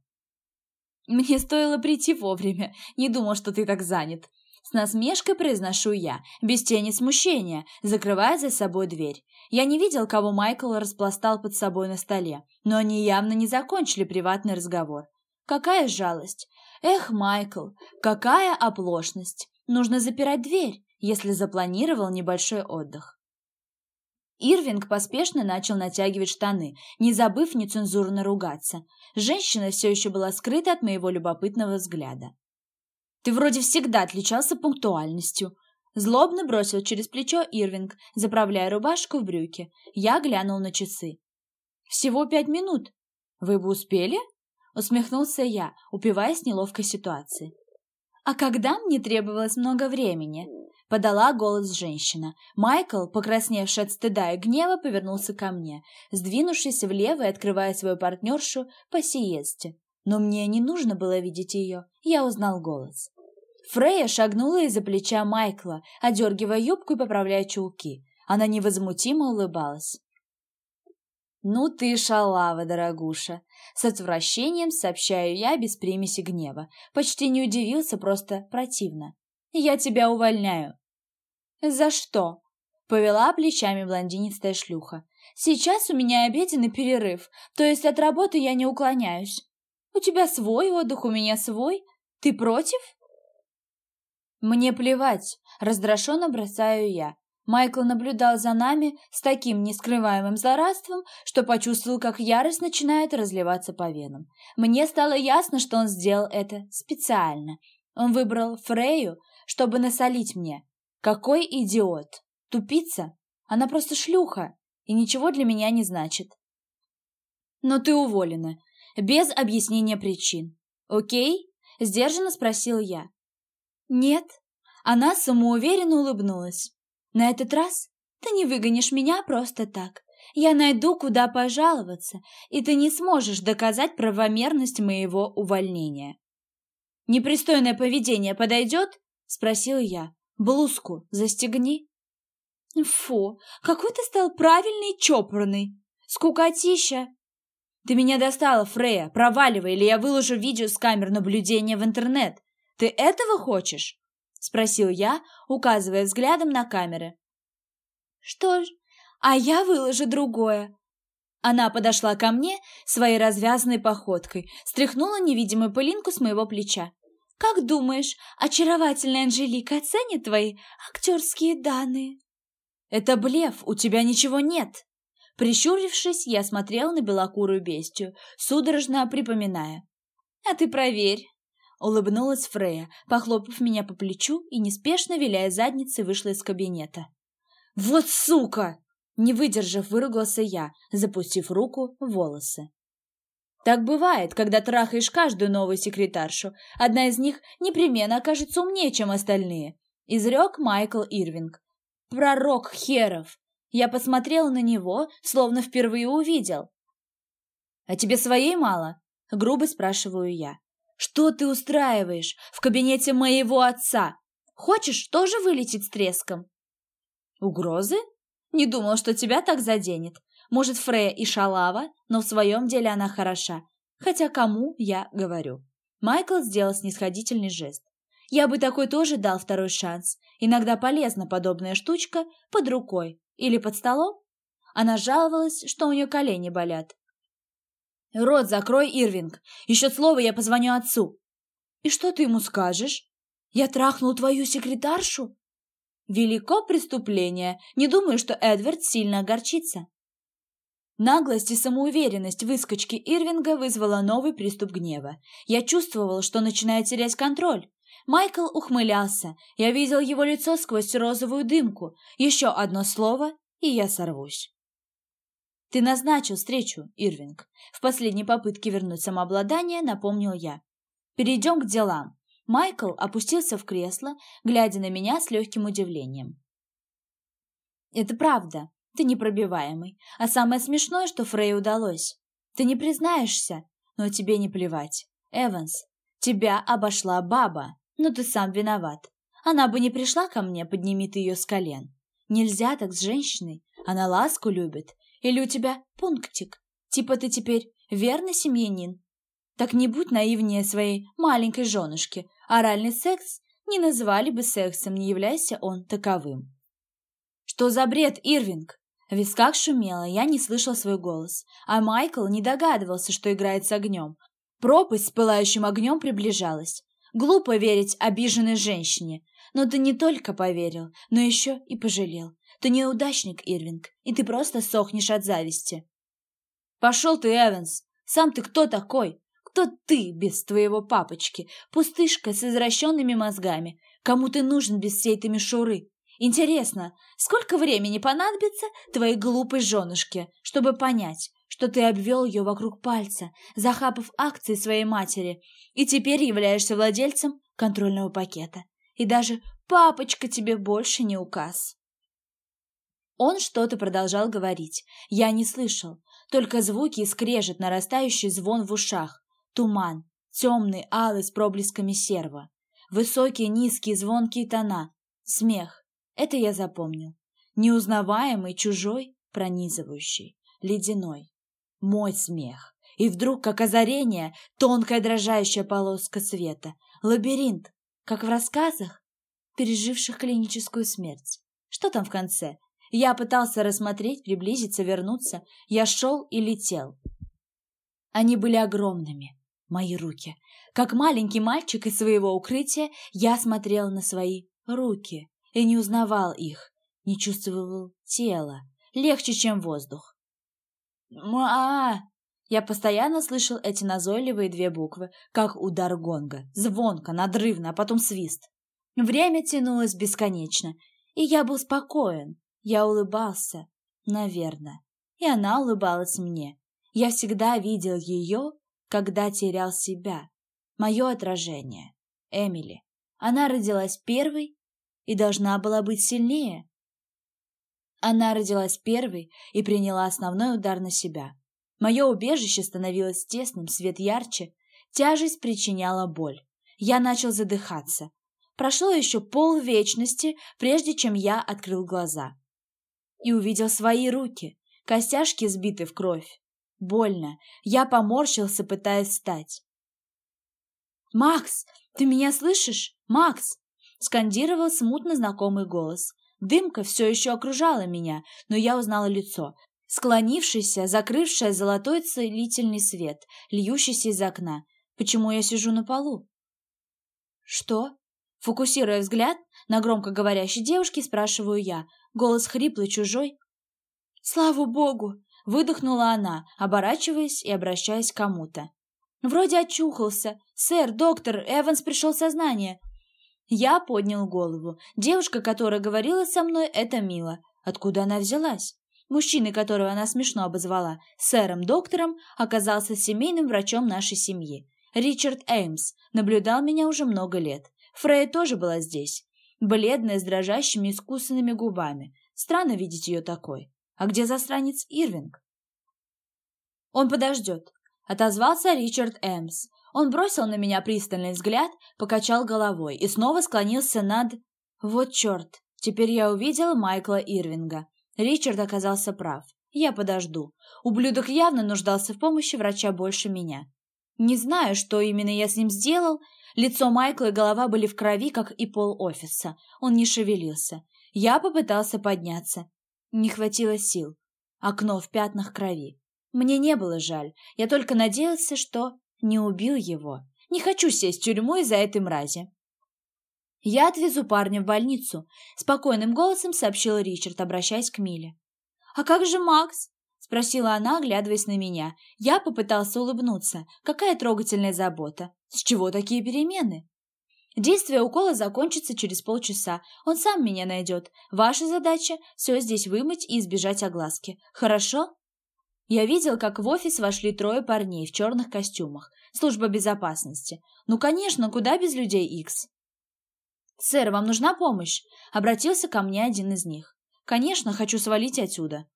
«Мне стоило прийти вовремя, не думал, что ты так занят». С насмешкой произношу я, без тени смущения, закрывая за собой дверь. Я не видел, кого Майкл распластал под собой на столе, но они явно не закончили приватный разговор. Какая жалость! Эх, Майкл, какая оплошность! Нужно запирать дверь, если запланировал небольшой отдых. Ирвинг поспешно начал натягивать штаны, не забыв нецензурно ругаться. Женщина все еще была скрыта от моего любопытного взгляда. «Ты вроде всегда отличался пунктуальностью», Злобно бросил через плечо Ирвинг, заправляя рубашку в брюки. Я глянул на часы. «Всего пять минут. Вы бы успели?» Усмехнулся я, упиваясь неловкой ситуацией. «А когда мне требовалось много времени?» Подала голос женщина. Майкл, покрасневший от стыда и гнева, повернулся ко мне, сдвинувшись влево и открывая свою партнершу по сиесте. Но мне не нужно было видеть ее, я узнал голос. Фрея шагнула из-за плеча Майкла, одергивая юбку и поправляя чулки. Она невозмутимо улыбалась. «Ну ты шалава, дорогуша!» С отвращением сообщаю я без примеси гнева. Почти не удивился, просто противно. «Я тебя увольняю». «За что?» — повела плечами блондинистая шлюха. «Сейчас у меня обеденный перерыв, то есть от работы я не уклоняюсь. У тебя свой отдых, у меня свой. Ты против?» «Мне плевать», — раздраженно бросаю я. Майкл наблюдал за нами с таким нескрываемым злорадством, что почувствовал, как ярость начинает разливаться по венам. Мне стало ясно, что он сделал это специально. Он выбрал Фрею, чтобы насолить мне. Какой идиот! Тупица! Она просто шлюха и ничего для меня не значит. Но ты уволена. Без объяснения причин. Окей? Сдержанно спросил я. «Нет». Она самоуверенно улыбнулась. «На этот раз ты не выгонишь меня просто так. Я найду, куда пожаловаться, и ты не сможешь доказать правомерность моего увольнения». «Непристойное поведение подойдет?» — спросил я. «Блузку застегни». «Фу, какой ты стал правильный чопорный! Скукотища!» «Ты меня достала, Фрея! Проваливай, или я выложу видео с камер наблюдения в интернет! Ты этого хочешь?» — спросил я, указывая взглядом на камеры. «Что ж, а я выложу другое». Она подошла ко мне своей развязанной походкой, стряхнула невидимую пылинку с моего плеча. «Как думаешь, очаровательная Анжелика оценит твои актерские данные?» «Это блеф, у тебя ничего нет!» Прищурившись, я смотрел на белокурую бестию, судорожно припоминая. «А ты проверь, Улыбнулась Фрея, похлопав меня по плечу и неспешно, виляя задницей, вышла из кабинета. «Вот сука!» Не выдержав, выругался я, запустив руку в волосы. Так бывает, когда трахаешь каждую новую секретаршу. Одна из них непременно окажется умнее, чем остальные. Изрек Майкл Ирвинг. Пророк херов. Я посмотрел на него, словно впервые увидел. «А тебе своей мало?» — грубо спрашиваю я. Что ты устраиваешь в кабинете моего отца? Хочешь тоже вылететь с треском? Угрозы? Не думал, что тебя так заденет. Может, Фрея и шалава, но в своем деле она хороша. Хотя кому я говорю? Майкл сделал снисходительный жест. Я бы такой тоже дал второй шанс. Иногда полезна подобная штучка под рукой или под столом. Она жаловалась, что у нее колени болят. «Рот закрой, Ирвинг! Еще слово, я позвоню отцу!» «И что ты ему скажешь? Я трахнул твою секретаршу?» «Велико преступление. Не думаю, что Эдвард сильно огорчится». Наглость и самоуверенность выскочки Ирвинга вызвала новый приступ гнева. Я чувствовал, что начинает терять контроль. Майкл ухмылялся. Я видел его лицо сквозь розовую дымку. Еще одно слово, и я сорвусь. «Ты назначил встречу, Ирвинг». В последней попытке вернуть самообладание напомнил я. «Перейдем к делам». Майкл опустился в кресло, глядя на меня с легким удивлением. «Это правда. Ты непробиваемый. А самое смешное, что Фрей удалось. Ты не признаешься, но тебе не плевать. Эванс, тебя обошла баба, но ты сам виноват. Она бы не пришла ко мне, подними ты ее с колен. Нельзя так с женщиной. Она ласку любит или у тебя пунктик? Типа ты теперь верный семьянин? Так не будь наивнее своей маленькой женушки. Оральный секс не назвали бы сексом, не являйся он таковым. Что за бред, Ирвинг? В висках шумело, я не слышал свой голос, а Майкл не догадывался, что играет с огнем. Пропасть с пылающим огнем приближалась. Глупо верить обиженной женщине. Но ты не только поверил, но еще и пожалел. Ты неудачник, Ирвинг, и ты просто сохнешь от зависти. Пошел ты, Эванс! Сам ты кто такой? Кто ты без твоего папочки? Пустышка с извращенными мозгами. Кому ты нужен без всей этой мишуры? Интересно, сколько времени понадобится твоей глупой женушке, чтобы понять, что ты обвел ее вокруг пальца, захапав акции своей матери, и теперь являешься владельцем контрольного пакета. И даже папочка тебе больше не указ. Он что-то продолжал говорить. Я не слышал. Только звуки скрежет, нарастающий звон в ушах. Туман, темный, алый с проблесками серва. Высокие, низкие, звонкие тона. Смех. Это я запомнил. Неузнаваемый, чужой, пронизывающий, ледяной. Мой смех. И вдруг, как озарение, тонкая дрожащая полоска света. Лабиринт, как в рассказах, переживших клиническую смерть. Что там в конце? Я пытался рассмотреть, приблизиться, вернуться. Я шел и летел. Они были огромными, мои руки. Как маленький мальчик из своего укрытия, я смотрел на свои руки и не узнавал их, не чувствовал тела, легче, чем воздух. «Ма!» Я постоянно слышал эти назойливые две буквы, как удар гонга, звонко, надрывно, а потом свист. Время тянулось бесконечно, и я был спокоен, я улыбался, наверное, и она улыбалась мне. Я всегда видел ее, когда терял себя. Мое отражение. Эмили. Она родилась первой и должна была быть сильнее. Она родилась первой и приняла основной удар на себя. Мое убежище становилось тесным, свет ярче, тяжесть причиняла боль. Я начал задыхаться. Прошло еще полвечности, прежде чем я открыл глаза и увидел свои руки, костяшки сбиты в кровь. Больно. Я поморщился, пытаясь встать. «Макс, ты меня слышишь? Макс!» — скандировал смутно знакомый голос. Дымка все еще окружала меня, но я узнала лицо. Склонившийся, закрывшее золотой целительный свет, льющийся из окна. Почему я сижу на полу? «Что?» Фокусируя взгляд на громко говорящей девушке, спрашиваю я, Голос хриплый, чужой. «Слава богу!» — выдохнула она, оборачиваясь и обращаясь к кому-то. «Вроде очухался. Сэр, доктор, Эванс пришел в сознание». Я поднял голову. Девушка, которая говорила со мной, это Мила. Откуда она взялась? Мужчина, которого она смешно обозвала сэром-доктором, оказался семейным врачом нашей семьи. Ричард Эймс наблюдал меня уже много лет. Фрей тоже была здесь бледная, с дрожащими искусанными губами. Странно видеть ее такой. А где застранец Ирвинг? Он подождет. Отозвался Ричард Эмс. Он бросил на меня пристальный взгляд, покачал головой и снова склонился над... Вот черт, теперь я увидел Майкла Ирвинга. Ричард оказался прав. Я подожду. Ублюдок явно нуждался в помощи врача больше меня. Не знаю, что именно я с ним сделал, Лицо Майкла и голова были в крови, как и пол офиса. Он не шевелился. Я попытался подняться. Не хватило сил. Окно в пятнах крови. Мне не было жаль. Я только надеялся, что не убил его. Не хочу сесть в тюрьму из-за этой мрази. «Я отвезу парня в больницу», — спокойным голосом сообщил Ричард, обращаясь к Миле. «А как же Макс?» — спросила она, оглядываясь на меня. Я попытался улыбнуться. Какая трогательная забота. С чего такие перемены? Действие укола закончится через полчаса. Он сам меня найдет. Ваша задача — все здесь вымыть и избежать огласки. Хорошо? Я видел, как в офис вошли трое парней в черных костюмах. Служба безопасности. Ну, конечно, куда без людей Икс? «Сэр, вам нужна помощь?» — обратился ко мне один из них. «Конечно, хочу свалить отсюда».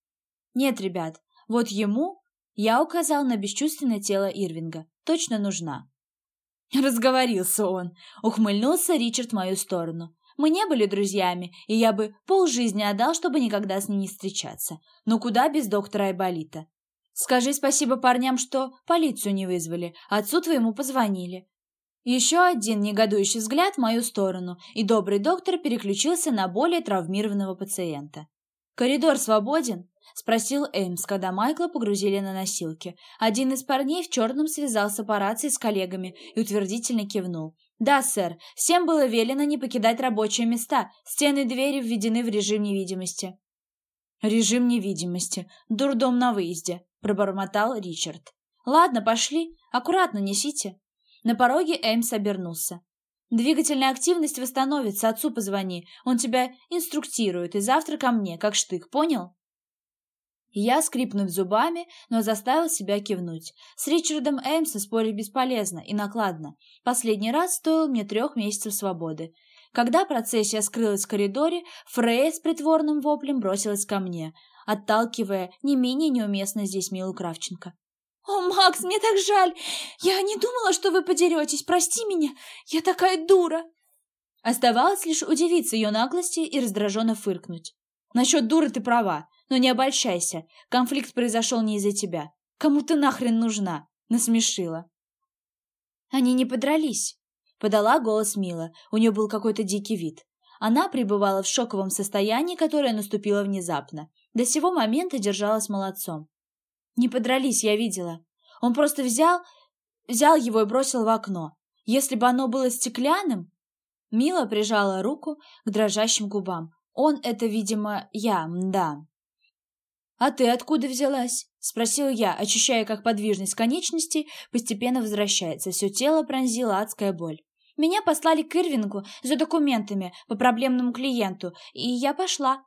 Нет, ребят, вот ему я указал на бесчувственное тело Ирвинга. Точно нужна. Разговорился он. Ухмыльнулся Ричард в мою сторону. Мы не были друзьями, и я бы полжизни отдал, чтобы никогда с ним не встречаться. Но куда без доктора Айболита? Скажи спасибо парням, что полицию не вызвали, отцу твоему позвонили. Еще один негодующий взгляд в мою сторону, и добрый доктор переключился на более травмированного пациента. «Коридор свободен?» — спросил Эймс, когда Майкла погрузили на носилки. Один из парней в черном связался по рации с коллегами и утвердительно кивнул. Да, сэр, всем было велено не покидать рабочие места, стены и двери введены в режим невидимости. Режим невидимости. Дурдом на выезде, пробормотал Ричард. Ладно, пошли. Аккуратно несите. На пороге Эймс обернулся. Двигательная активность восстановится, отцу позвони. Он тебя инструктирует, и завтра ко мне, как штык, понял? Я, скрипнув зубами, но заставил себя кивнуть. С Ричардом Эймсом спорить бесполезно и накладно. Последний раз стоил мне трех месяцев свободы. Когда процессия скрылась в коридоре, Фрея с притворным воплем бросилась ко мне, отталкивая не менее неуместно здесь Милу Кравченко. «О, Макс, мне так жаль! Я не думала, что вы подеретесь. Прости меня, я такая дура!» Оставалось лишь удивиться ее наглости и раздраженно фыркнуть. «Насчет дуры ты права. Но не обольщайся, конфликт произошел не из-за тебя. Кому ты нахрен нужна?» Насмешила. Они не подрались. Подала голос Мила. У нее был какой-то дикий вид. Она пребывала в шоковом состоянии, которое наступило внезапно. До сего момента держалась молодцом. Не подрались, я видела. Он просто взял, взял его и бросил в окно. Если бы оно было стеклянным... Мила прижала руку к дрожащим губам. Он — это, видимо, я, да. «А ты откуда взялась?» — спросил я, ощущая, как подвижность конечностей постепенно возвращается. Все тело пронзила адская боль. Меня послали к Ирвингу за документами по проблемному клиенту, и я пошла.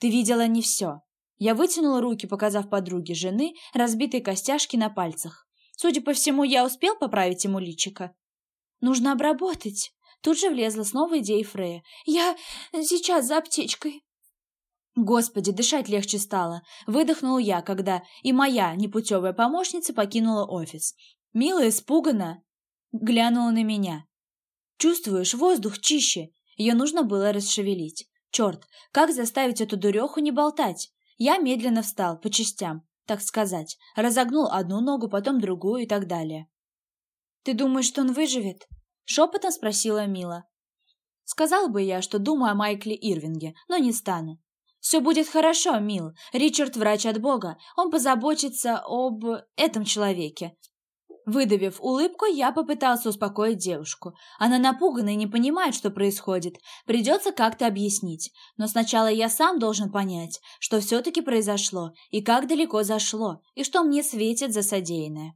Ты видела не все. Я вытянула руки, показав подруге жены разбитые костяшки на пальцах. Судя по всему, я успел поправить ему личико. Нужно обработать. Тут же влезла снова идея Фрея. Я сейчас за аптечкой. Господи, дышать легче стало. Выдохнул я, когда и моя непутевая помощница покинула офис. Мила испуганно глянула на меня. Чувствуешь, воздух чище. Ее нужно было расшевелить. Черт, как заставить эту дуреху не болтать? Я медленно встал, по частям, так сказать. Разогнул одну ногу, потом другую и так далее. «Ты думаешь, что он выживет?» Шепотом спросила Мила. Сказал бы я, что думаю о Майкле Ирвинге, но не стану. «Все будет хорошо, Мил. Ричард врач от Бога. Он позаботится об этом человеке». Выдавив улыбку, я попытался успокоить девушку. Она напугана и не понимает, что происходит. Придется как-то объяснить. Но сначала я сам должен понять, что все-таки произошло, и как далеко зашло, и что мне светит за содеянное.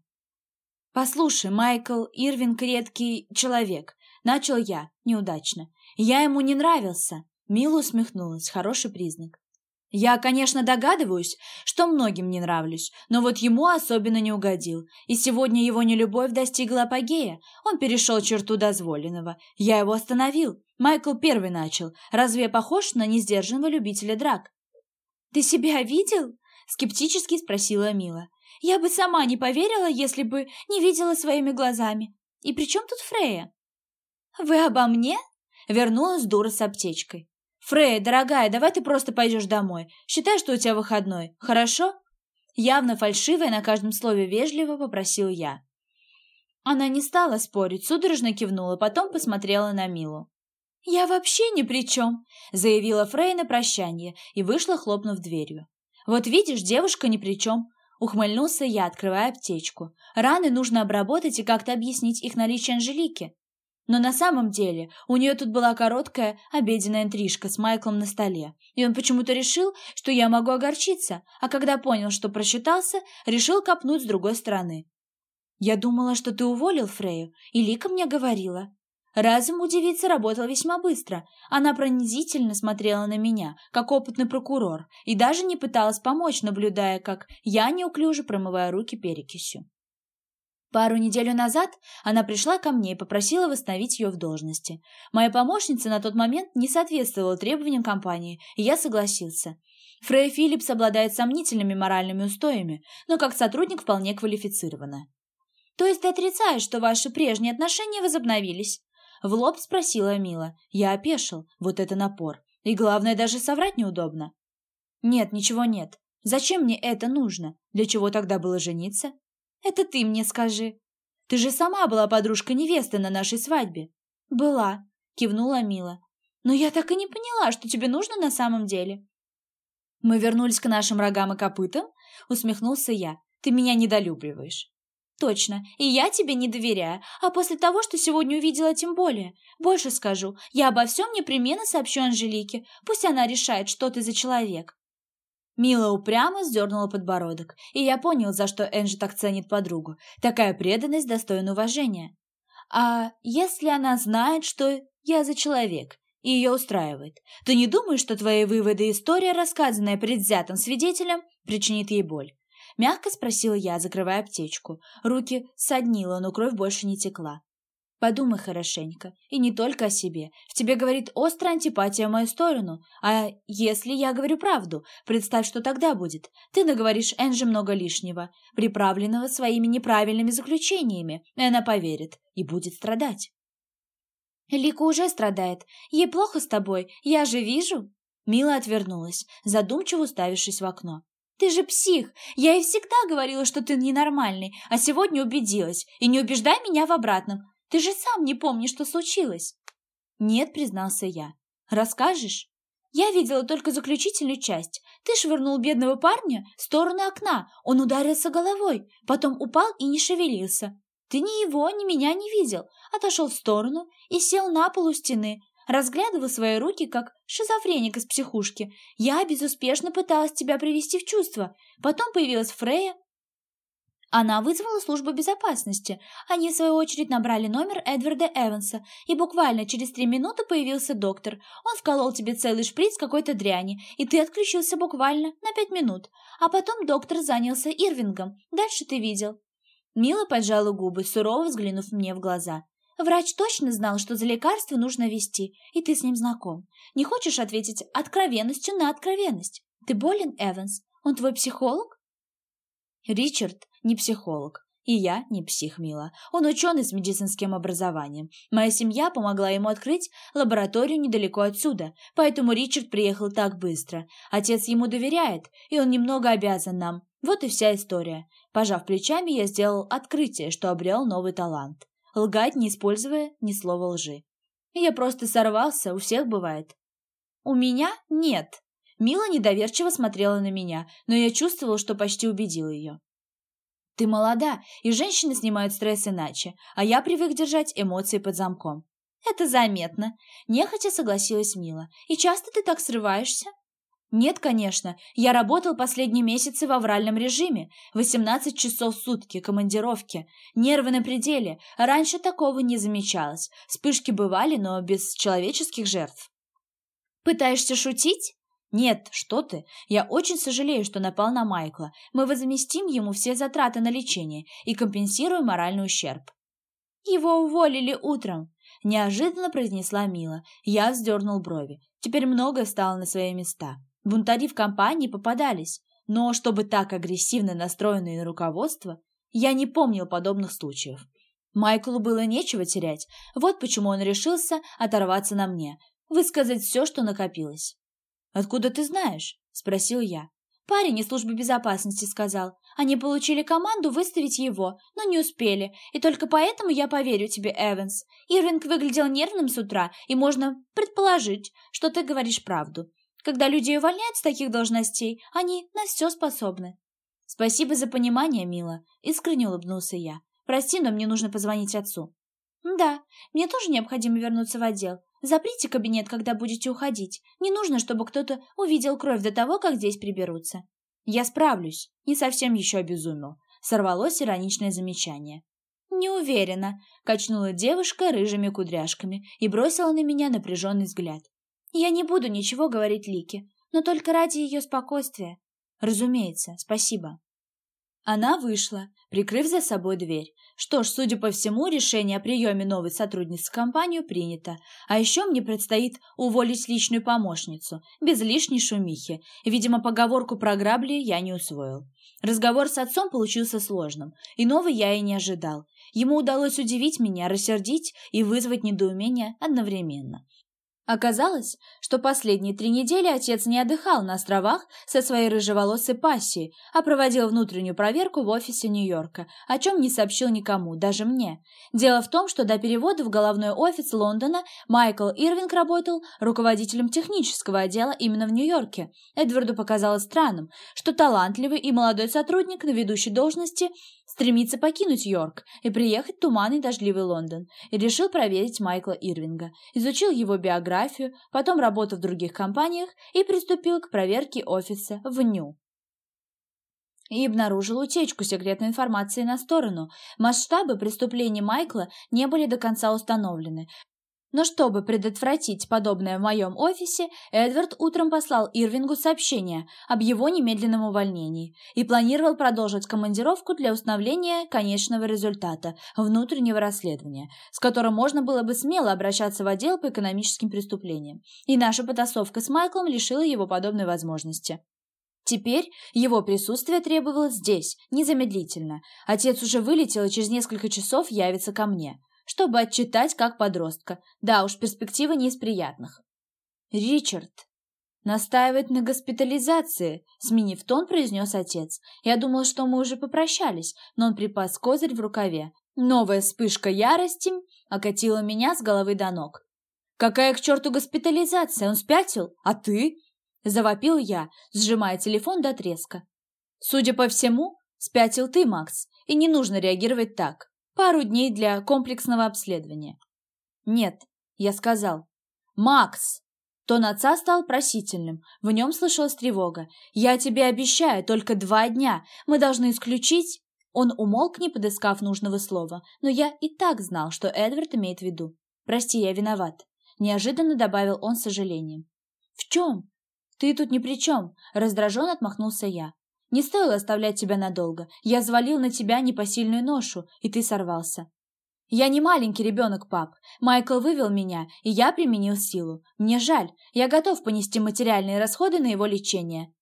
«Послушай, Майкл Ирвинг редкий человек», — начал я, неудачно. «Я ему не нравился». Мила усмехнулась, хороший признак. Я, конечно, догадываюсь, что многим не нравлюсь, но вот ему особенно не угодил, и сегодня его нелюбовь достигла апогея. Он перешел черту дозволенного. Я его остановил. Майкл первый начал. Разве я похож на несдержанного любителя драк? «Ты себя видел?» — скептически спросила Мила. «Я бы сама не поверила, если бы не видела своими глазами. И при чем тут Фрея?» «Вы обо мне?» — вернулась дура с аптечкой. «Фрей, дорогая, давай ты просто пойдешь домой. Считай, что у тебя выходной. Хорошо?» Явно фальшивая на каждом слове вежливо попросил я. Она не стала спорить, судорожно кивнула, потом посмотрела на Милу. «Я вообще ни при чем», — заявила Фрей на прощание и вышла, хлопнув дверью. «Вот видишь, девушка ни при чем», — ухмыльнулся я, открывая аптечку. «Раны нужно обработать и как-то объяснить их наличие Анжелики. Но на самом деле у нее тут была короткая обеденная интрижка с Майклом на столе, и он почему-то решил, что я могу огорчиться, а когда понял, что просчитался, решил копнуть с другой стороны. «Я думала, что ты уволил Фрею, и Лика мне говорила». Разум у девицы работал весьма быстро. Она пронизительно смотрела на меня, как опытный прокурор, и даже не пыталась помочь, наблюдая, как я неуклюже промываю руки перекисью. Пару недель назад она пришла ко мне и попросила восстановить ее в должности. Моя помощница на тот момент не соответствовала требованиям компании, и я согласился. Фрей Филлипс обладает сомнительными моральными устоями, но как сотрудник вполне квалифицирована. «То есть ты отрицаешь, что ваши прежние отношения возобновились?» В лоб спросила Мила. Я опешил. Вот это напор. И главное, даже соврать неудобно. «Нет, ничего нет. Зачем мне это нужно? Для чего тогда было жениться?» Это ты мне скажи. Ты же сама была подружка невесты на нашей свадьбе. Была, кивнула Мила. Но я так и не поняла, что тебе нужно на самом деле. Мы вернулись к нашим рогам и копытам, усмехнулся я. Ты меня недолюбливаешь. Точно, и я тебе не доверяю, а после того, что сегодня увидела, тем более. Больше скажу, я обо всем непременно сообщу Анжелике, пусть она решает, что ты за человек. Мила упрямо сдернула подбородок, и я понял, за что Энджи так ценит подругу. Такая преданность достойна уважения. А если она знает, что я за человек, и ее устраивает, ты не думаешь, что твои выводы и история, рассказанная предвзятым свидетелем, причинит ей боль? Мягко спросила я, закрывая аптечку. Руки соднило, но кровь больше не текла. Подумай хорошенько, и не только о себе. В тебе говорит острая антипатия в мою сторону. А если я говорю правду, представь, что тогда будет. Ты наговоришь Энджи много лишнего, приправленного своими неправильными заключениями, и она поверит и будет страдать. Лика уже страдает. Ей плохо с тобой, я же вижу. Мила отвернулась, задумчиво уставившись в окно. «Ты же псих! Я ей всегда говорила, что ты ненормальный, а сегодня убедилась. И не убеждай меня в обратном. Ты же сам не помнишь, что случилось!» «Нет», — признался я. «Расскажешь?» «Я видела только заключительную часть. Ты швырнул бедного парня в сторону окна. Он ударился головой, потом упал и не шевелился. Ты ни его, ни меня не видел. Отошел в сторону и сел на пол у стены, разглядывал свои руки, как шизофреник из психушки. Я безуспешно пыталась тебя привести в чувство. Потом появилась Фрея, она вызвала службу безопасности. Они, в свою очередь, набрали номер Эдварда Эванса, и буквально через три минуты появился доктор. Он вколол тебе целый шприц какой-то дряни, и ты отключился буквально на пять минут. А потом доктор занялся Ирвингом. Дальше ты видел. Мила поджала губы, сурово взглянув мне в глаза. Врач точно знал, что за лекарство нужно вести, и ты с ним знаком. Не хочешь ответить откровенностью на откровенность? Ты болен, Эванс? Он твой психолог? Ричард не психолог. И я не псих, Мила. Он ученый с медицинским образованием. Моя семья помогла ему открыть лабораторию недалеко отсюда, поэтому Ричард приехал так быстро. Отец ему доверяет, и он немного обязан нам. Вот и вся история. Пожав плечами, я сделал открытие, что обрел новый талант. Лгать, не используя ни слова лжи. Я просто сорвался, у всех бывает. У меня нет. Мила недоверчиво смотрела на меня, но я чувствовал, что почти убедил ее. Ты молода, и женщины снимают стресс иначе, а я привык держать эмоции под замком. Это заметно. Нехотя согласилась Мила. И часто ты так срываешься? Нет, конечно. Я работал последние месяцы в авральном режиме. 18 часов в сутки, командировки. Нервы на пределе. Раньше такого не замечалось. Вспышки бывали, но без человеческих жертв. Пытаешься шутить? «Нет, что ты! Я очень сожалею, что напал на Майкла. Мы возместим ему все затраты на лечение и компенсируем моральный ущерб». «Его уволили утром», — неожиданно произнесла Мила. Я вздернул брови. Теперь многое стало на свои места. Бунтари в компании попадались, но чтобы так агрессивно настроенные на руководство, я не помнил подобных случаев. Майклу было нечего терять, вот почему он решился оторваться на мне, высказать все, что накопилось. «Откуда ты знаешь?» – спросил я. Парень из службы безопасности сказал. Они получили команду выставить его, но не успели, и только поэтому я поверю тебе, Эванс. Ирвинг выглядел нервным с утра, и можно предположить, что ты говоришь правду. Когда людей увольняют с таких должностей, они на все способны. Спасибо за понимание, мила, искренне улыбнулся я. Прости, но мне нужно позвонить отцу. Да, мне тоже необходимо вернуться в отдел. Заприте кабинет, когда будете уходить. Не нужно, чтобы кто-то увидел кровь до того, как здесь приберутся. Я справлюсь. Не совсем еще обезумел. Сорвалось ироничное замечание. «Не уверена», — качнула девушка рыжими кудряшками и бросила на меня напряженный взгляд. «Я не буду ничего говорить Лике, но только ради ее спокойствия». «Разумеется, спасибо». Она вышла, прикрыв за собой дверь. Что ж, судя по всему, решение о приеме новой сотрудницы в компанию принято. А еще мне предстоит уволить личную помощницу, без лишней шумихи. Видимо, поговорку про грабли я не усвоил. Разговор с отцом получился сложным. Иного я и не ожидал. Ему удалось удивить меня, рассердить и вызвать недоумение одновременно. Оказалось, что последние три недели отец не отдыхал на островах со своей рыжеволосой пассией, а проводил внутреннюю проверку в офисе Нью-Йорка, о чем не сообщил никому, даже мне. Дело в том, что до перевода в головной офис Лондона Майкл Ирвинг работал руководителем технического отдела именно в Нью-Йорке. Эдварду показалось странным, что талантливый и молодой сотрудник на ведущей должности стремится покинуть Йорк и приехать в туманный дождливый Лондон, и решил проверить Майкла Ирвинга. Изучил его биографию, потом работу в других компаниях и приступил к проверке офиса в Нью. И обнаружил утечку секретной информации на сторону. Масштабы преступлений Майкла не были до конца установлены, но чтобы предотвратить подобное в моем офисе, Эдвард утром послал Ирвингу сообщение об его немедленном увольнении и планировал продолжить командировку для установления конечного результата внутреннего расследования, с которым можно было бы смело обращаться в отдел по экономическим преступлениям. И наша потасовка с Майклом лишила его подобной возможности. Теперь его присутствие требовалось здесь, незамедлительно. Отец уже вылетел и через несколько часов явится ко мне чтобы отчитать как подростка. Да уж, перспектива не из приятных. Ричард настаивает на госпитализации, сменив тон, произнес отец. Я думал, что мы уже попрощались, но он припас козырь в рукаве. Новая вспышка ярости окатила меня с головы до ног. «Какая к черту госпитализация? Он спятил? А ты?» Завопил я, сжимая телефон до треска. «Судя по всему, спятил ты, Макс, и не нужно реагировать так. Пару дней для комплексного обследования. Нет, я сказал. Макс! Тон отца стал просительным. В нем слышалась тревога. «Я тебе обещаю, только два дня. Мы должны исключить...» Он умолк, не подыскав нужного слова, но я и так знал, что Эдвард имеет в виду. «Прости, я виноват», — неожиданно добавил он с сожалением. «В чем?» «Ты тут ни при чем», — раздраженно отмахнулся я. Не стоило оставлять тебя надолго. Я взвалил на тебя непосильную ношу, и ты сорвался. Я не маленький ребенок, пап. Майкл вывел меня, и я применил силу. Мне жаль, я готов понести материальные расходы на его лечение.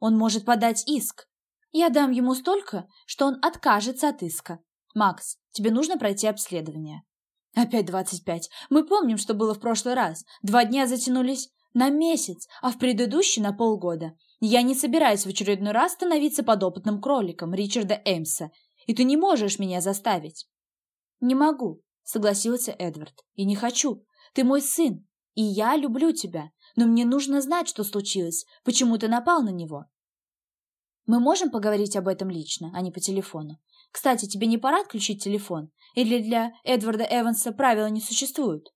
Он может подать иск. Я дам ему столько, что он откажется от иска. Макс, тебе нужно пройти обследование. Опять двадцать пять. Мы помним, что было в прошлый раз. Два дня затянулись на месяц, а в предыдущий на полгода. Я не собираюсь в очередной раз становиться подопытным кроликом Ричарда Эймса, и ты не можешь меня заставить. Не могу, согласился Эдвард, и не хочу. Ты мой сын, и я люблю тебя, но мне нужно знать, что случилось, почему ты напал на него. Мы можем поговорить об этом лично, а не по телефону. Кстати, тебе не пора отключить телефон? Или для Эдварда Эванса правила не существуют?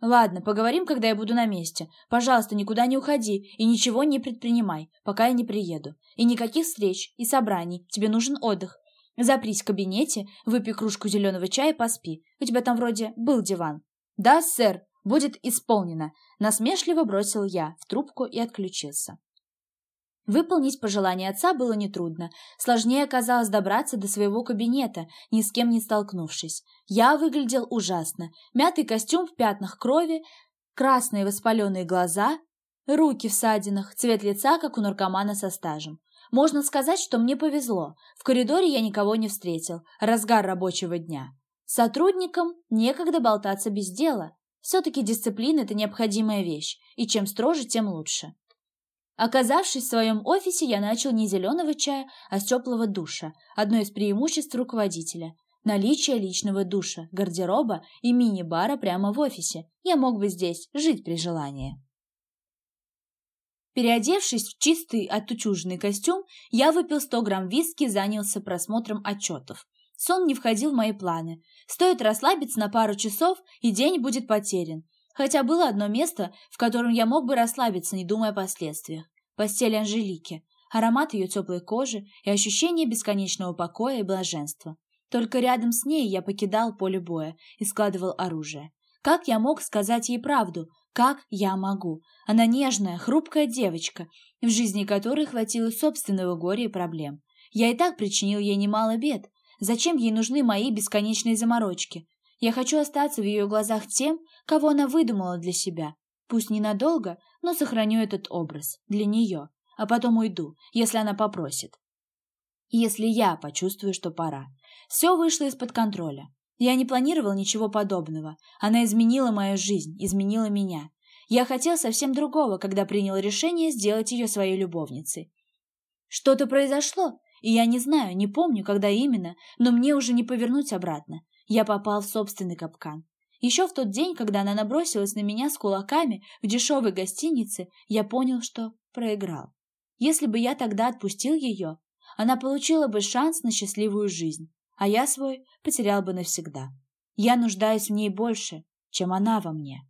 «Ладно, поговорим, когда я буду на месте. Пожалуйста, никуда не уходи и ничего не предпринимай, пока я не приеду. И никаких встреч и собраний. Тебе нужен отдых. Запрись в кабинете, выпей кружку зеленого чая и поспи. У тебя там вроде был диван». «Да, сэр, будет исполнено», — насмешливо бросил я в трубку и отключился. Выполнить пожелание отца было нетрудно. Сложнее оказалось добраться до своего кабинета, ни с кем не столкнувшись. Я выглядел ужасно. Мятый костюм в пятнах крови, красные воспаленные глаза, руки в садинах, цвет лица, как у наркомана со стажем. Можно сказать, что мне повезло. В коридоре я никого не встретил. Разгар рабочего дня. Сотрудникам некогда болтаться без дела. Все-таки дисциплина – это необходимая вещь, и чем строже, тем лучше. Оказавшись в своем офисе, я начал не зеленого чая, а с теплого душа, одно из преимуществ руководителя. Наличие личного душа, гардероба и мини-бара прямо в офисе. Я мог бы здесь жить при желании. Переодевшись в чистый отутюженный костюм, я выпил 100 грамм виски и занялся просмотром отчетов. Сон не входил в мои планы. Стоит расслабиться на пару часов, и день будет потерян. Хотя было одно место, в котором я мог бы расслабиться, не думая о последствиях. Постель Анжелики, аромат ее теплой кожи и ощущение бесконечного покоя и блаженства. Только рядом с ней я покидал поле боя и складывал оружие. Как я мог сказать ей правду? Как я могу? Она нежная, хрупкая девочка, в жизни которой хватило собственного горя и проблем. Я и так причинил ей немало бед. Зачем ей нужны мои бесконечные заморочки? Я хочу остаться в ее глазах тем, кого она выдумала для себя. Пусть ненадолго, но сохраню этот образ для нее, а потом уйду, если она попросит. Если я почувствую, что пора. Все вышло из-под контроля. Я не планировал ничего подобного. Она изменила мою жизнь, изменила меня. Я хотел совсем другого, когда принял решение сделать ее своей любовницей. Что-то произошло, и я не знаю, не помню, когда именно, но мне уже не повернуть обратно. Я попал в собственный капкан. Еще в тот день, когда она набросилась на меня с кулаками в дешевой гостинице, я понял, что проиграл. Если бы я тогда отпустил ее, она получила бы шанс на счастливую жизнь, а я свой потерял бы навсегда. Я нуждаюсь в ней больше, чем она во мне.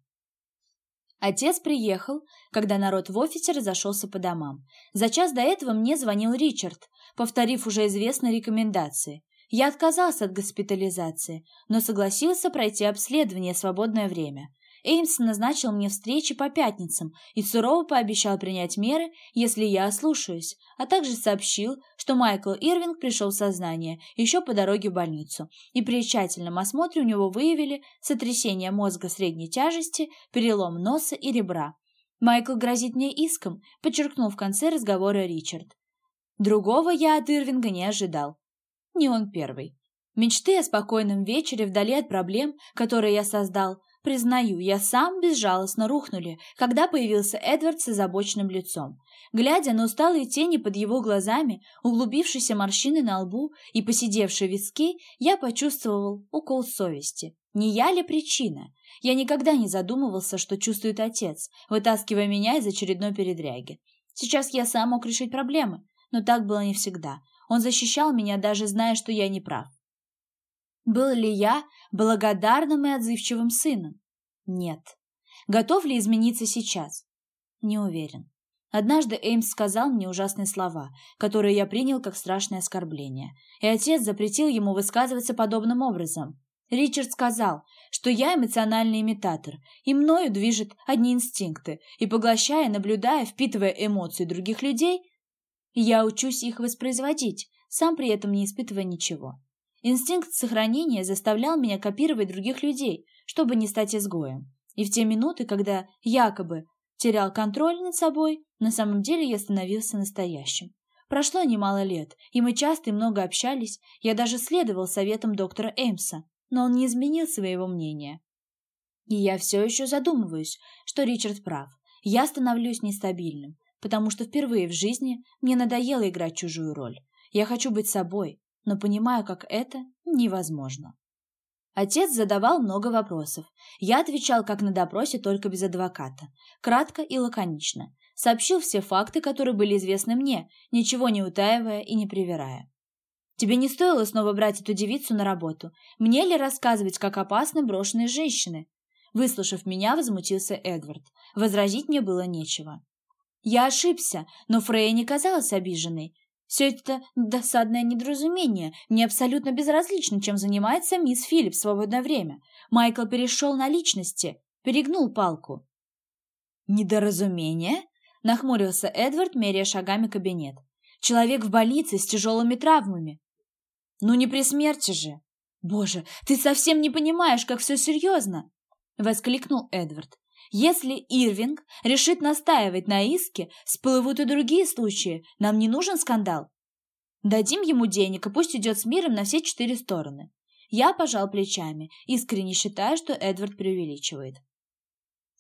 Отец приехал, когда народ в офисе разошелся по домам. За час до этого мне звонил Ричард, повторив уже известные рекомендации. Я отказался от госпитализации, но согласился пройти обследование в свободное время. Эймс назначил мне встречи по пятницам и сурово пообещал принять меры, если я ослушаюсь, а также сообщил, что Майкл Ирвинг пришел в сознание еще по дороге в больницу, и при тщательном осмотре у него выявили сотрясение мозга средней тяжести, перелом носа и ребра. Майкл грозит мне иском, подчеркнул в конце разговора Ричард. Другого я от Ирвинга не ожидал. Не он первый. Мечты о спокойном вечере вдали от проблем, которые я создал, Признаю, я сам безжалостно рухнули, когда появился Эдвард с озабоченным лицом. Глядя на усталые тени под его глазами, углубившиеся морщины на лбу и посидевшие виски, я почувствовал укол совести. Не я ли причина? Я никогда не задумывался, что чувствует отец, вытаскивая меня из очередной передряги. Сейчас я сам мог решить проблемы, но так было не всегда. Он защищал меня, даже зная, что я не прав. Был ли я благодарным и отзывчивым сыном? Нет. Готов ли измениться сейчас? Не уверен. Однажды Эймс сказал мне ужасные слова, которые я принял как страшное оскорбление, и отец запретил ему высказываться подобным образом. Ричард сказал, что я эмоциональный имитатор, и мною движет одни инстинкты, и поглощая, наблюдая, впитывая эмоции других людей, я учусь их воспроизводить, сам при этом не испытывая ничего. Инстинкт сохранения заставлял меня копировать других людей, чтобы не стать изгоем. И в те минуты, когда якобы терял контроль над собой, на самом деле я становился настоящим. Прошло немало лет, и мы часто и много общались, я даже следовал советам доктора Эймса, но он не изменил своего мнения. И я все еще задумываюсь, что Ричард прав. Я становлюсь нестабильным, потому что впервые в жизни мне надоело играть чужую роль. Я хочу быть собой, но понимаю, как это невозможно. Отец задавал много вопросов. Я отвечал, как на допросе, только без адвоката. Кратко и лаконично. Сообщил все факты, которые были известны мне, ничего не утаивая и не привирая. Тебе не стоило снова брать эту девицу на работу. Мне ли рассказывать, как опасны брошенные женщины? Выслушав меня, возмутился Эдвард. Возразить мне было нечего. Я ошибся, но Фрея не казалась обиженной. Все это досадное недоразумение. Мне абсолютно безразлично, чем занимается мисс Филлип в свободное время. Майкл перешел на личности, перегнул палку. «Недоразумение?» — нахмурился Эдвард, меряя шагами кабинет. «Человек в больнице с тяжелыми травмами». «Ну не при смерти же!» «Боже, ты совсем не понимаешь, как все серьезно!» — воскликнул Эдвард. Если Ирвинг решит настаивать на иске, всплывут и другие случаи. Нам не нужен скандал. Дадим ему денег, и пусть идет с миром на все четыре стороны. Я пожал плечами, искренне считая, что Эдвард преувеличивает.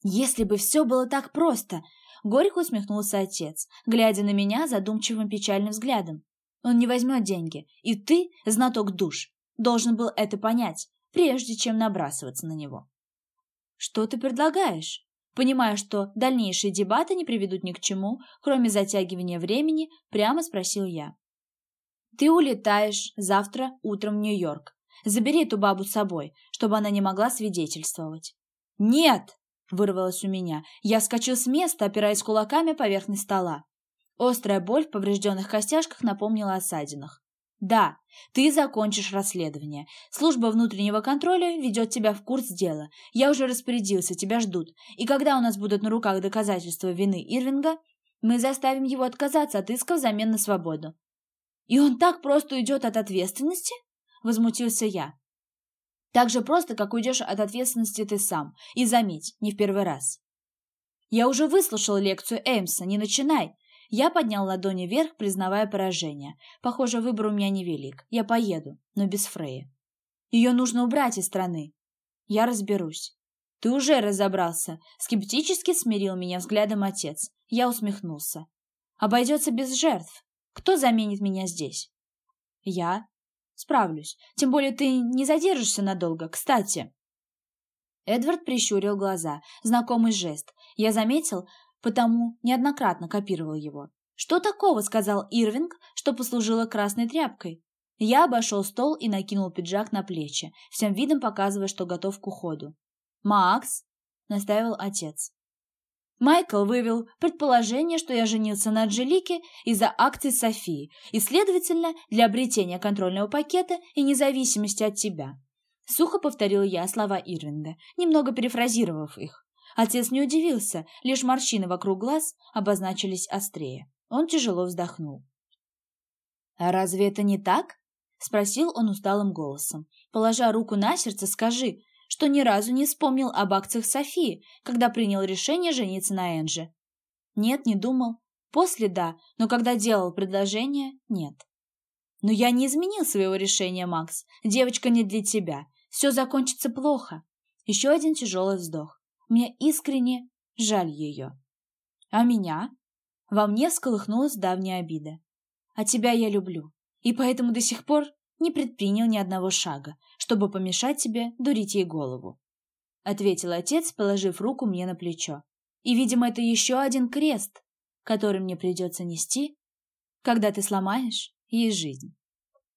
Если бы все было так просто, горько усмехнулся отец, глядя на меня задумчивым печальным взглядом. Он не возьмет деньги, и ты, знаток душ, должен был это понять, прежде чем набрасываться на него. «Что ты предлагаешь?» Понимая, что дальнейшие дебаты не приведут ни к чему, кроме затягивания времени, прямо спросил я. «Ты улетаешь завтра утром в Нью-Йорк. Забери эту бабу с собой, чтобы она не могла свидетельствовать». «Нет!» — вырвалось у меня. Я вскочил с места, опираясь кулаками поверхность стола. Острая боль в поврежденных костяшках напомнила о ссадинах. Да, ты закончишь расследование. Служба внутреннего контроля ведет тебя в курс дела. Я уже распорядился, тебя ждут. И когда у нас будут на руках доказательства вины Ирвинга, мы заставим его отказаться от иска взамен на свободу. И он так просто уйдет от ответственности? Возмутился я. Так же просто, как уйдешь от ответственности ты сам. И заметь, не в первый раз. Я уже выслушал лекцию Эймса, не начинай. Я поднял ладони вверх, признавая поражение. Похоже, выбор у меня невелик. Я поеду, но без Фрея. Ее нужно убрать из страны. Я разберусь. Ты уже разобрался. Скептически смирил меня взглядом отец. Я усмехнулся. Обойдется без жертв. Кто заменит меня здесь? Я. Справлюсь. Тем более ты не задержишься надолго. Кстати. Эдвард прищурил глаза. Знакомый жест. Я заметил, потому неоднократно копировал его. «Что такого?» — сказал Ирвинг, что послужило красной тряпкой. Я обошел стол и накинул пиджак на плечи, всем видом показывая, что готов к уходу. «Макс!» — настаивал отец. Майкл вывел предположение, что я женился на Анжелике из-за акций Софии и, следовательно, для обретения контрольного пакета и независимости от тебя. Сухо повторил я слова Ирвинга, немного перефразировав их. Отец не удивился, лишь морщины вокруг глаз обозначились острее. Он тяжело вздохнул. «А разве это не так?» — спросил он усталым голосом. «Положа руку на сердце, скажи, что ни разу не вспомнил об акциях Софии, когда принял решение жениться на Энже. Нет, не думал. После – да, но когда делал предложение – нет. Но я не изменил своего решения, Макс. Девочка не для тебя. Все закончится плохо. Еще один тяжелый вздох. Мне искренне жаль ее. А меня? Во мне всколыхнулась давняя обида. А тебя я люблю. И поэтому до сих пор не предпринял ни одного шага, чтобы помешать тебе дурить ей голову. Ответил отец, положив руку мне на плечо. И, видимо, это еще один крест, который мне придется нести, когда ты сломаешь ей жизнь.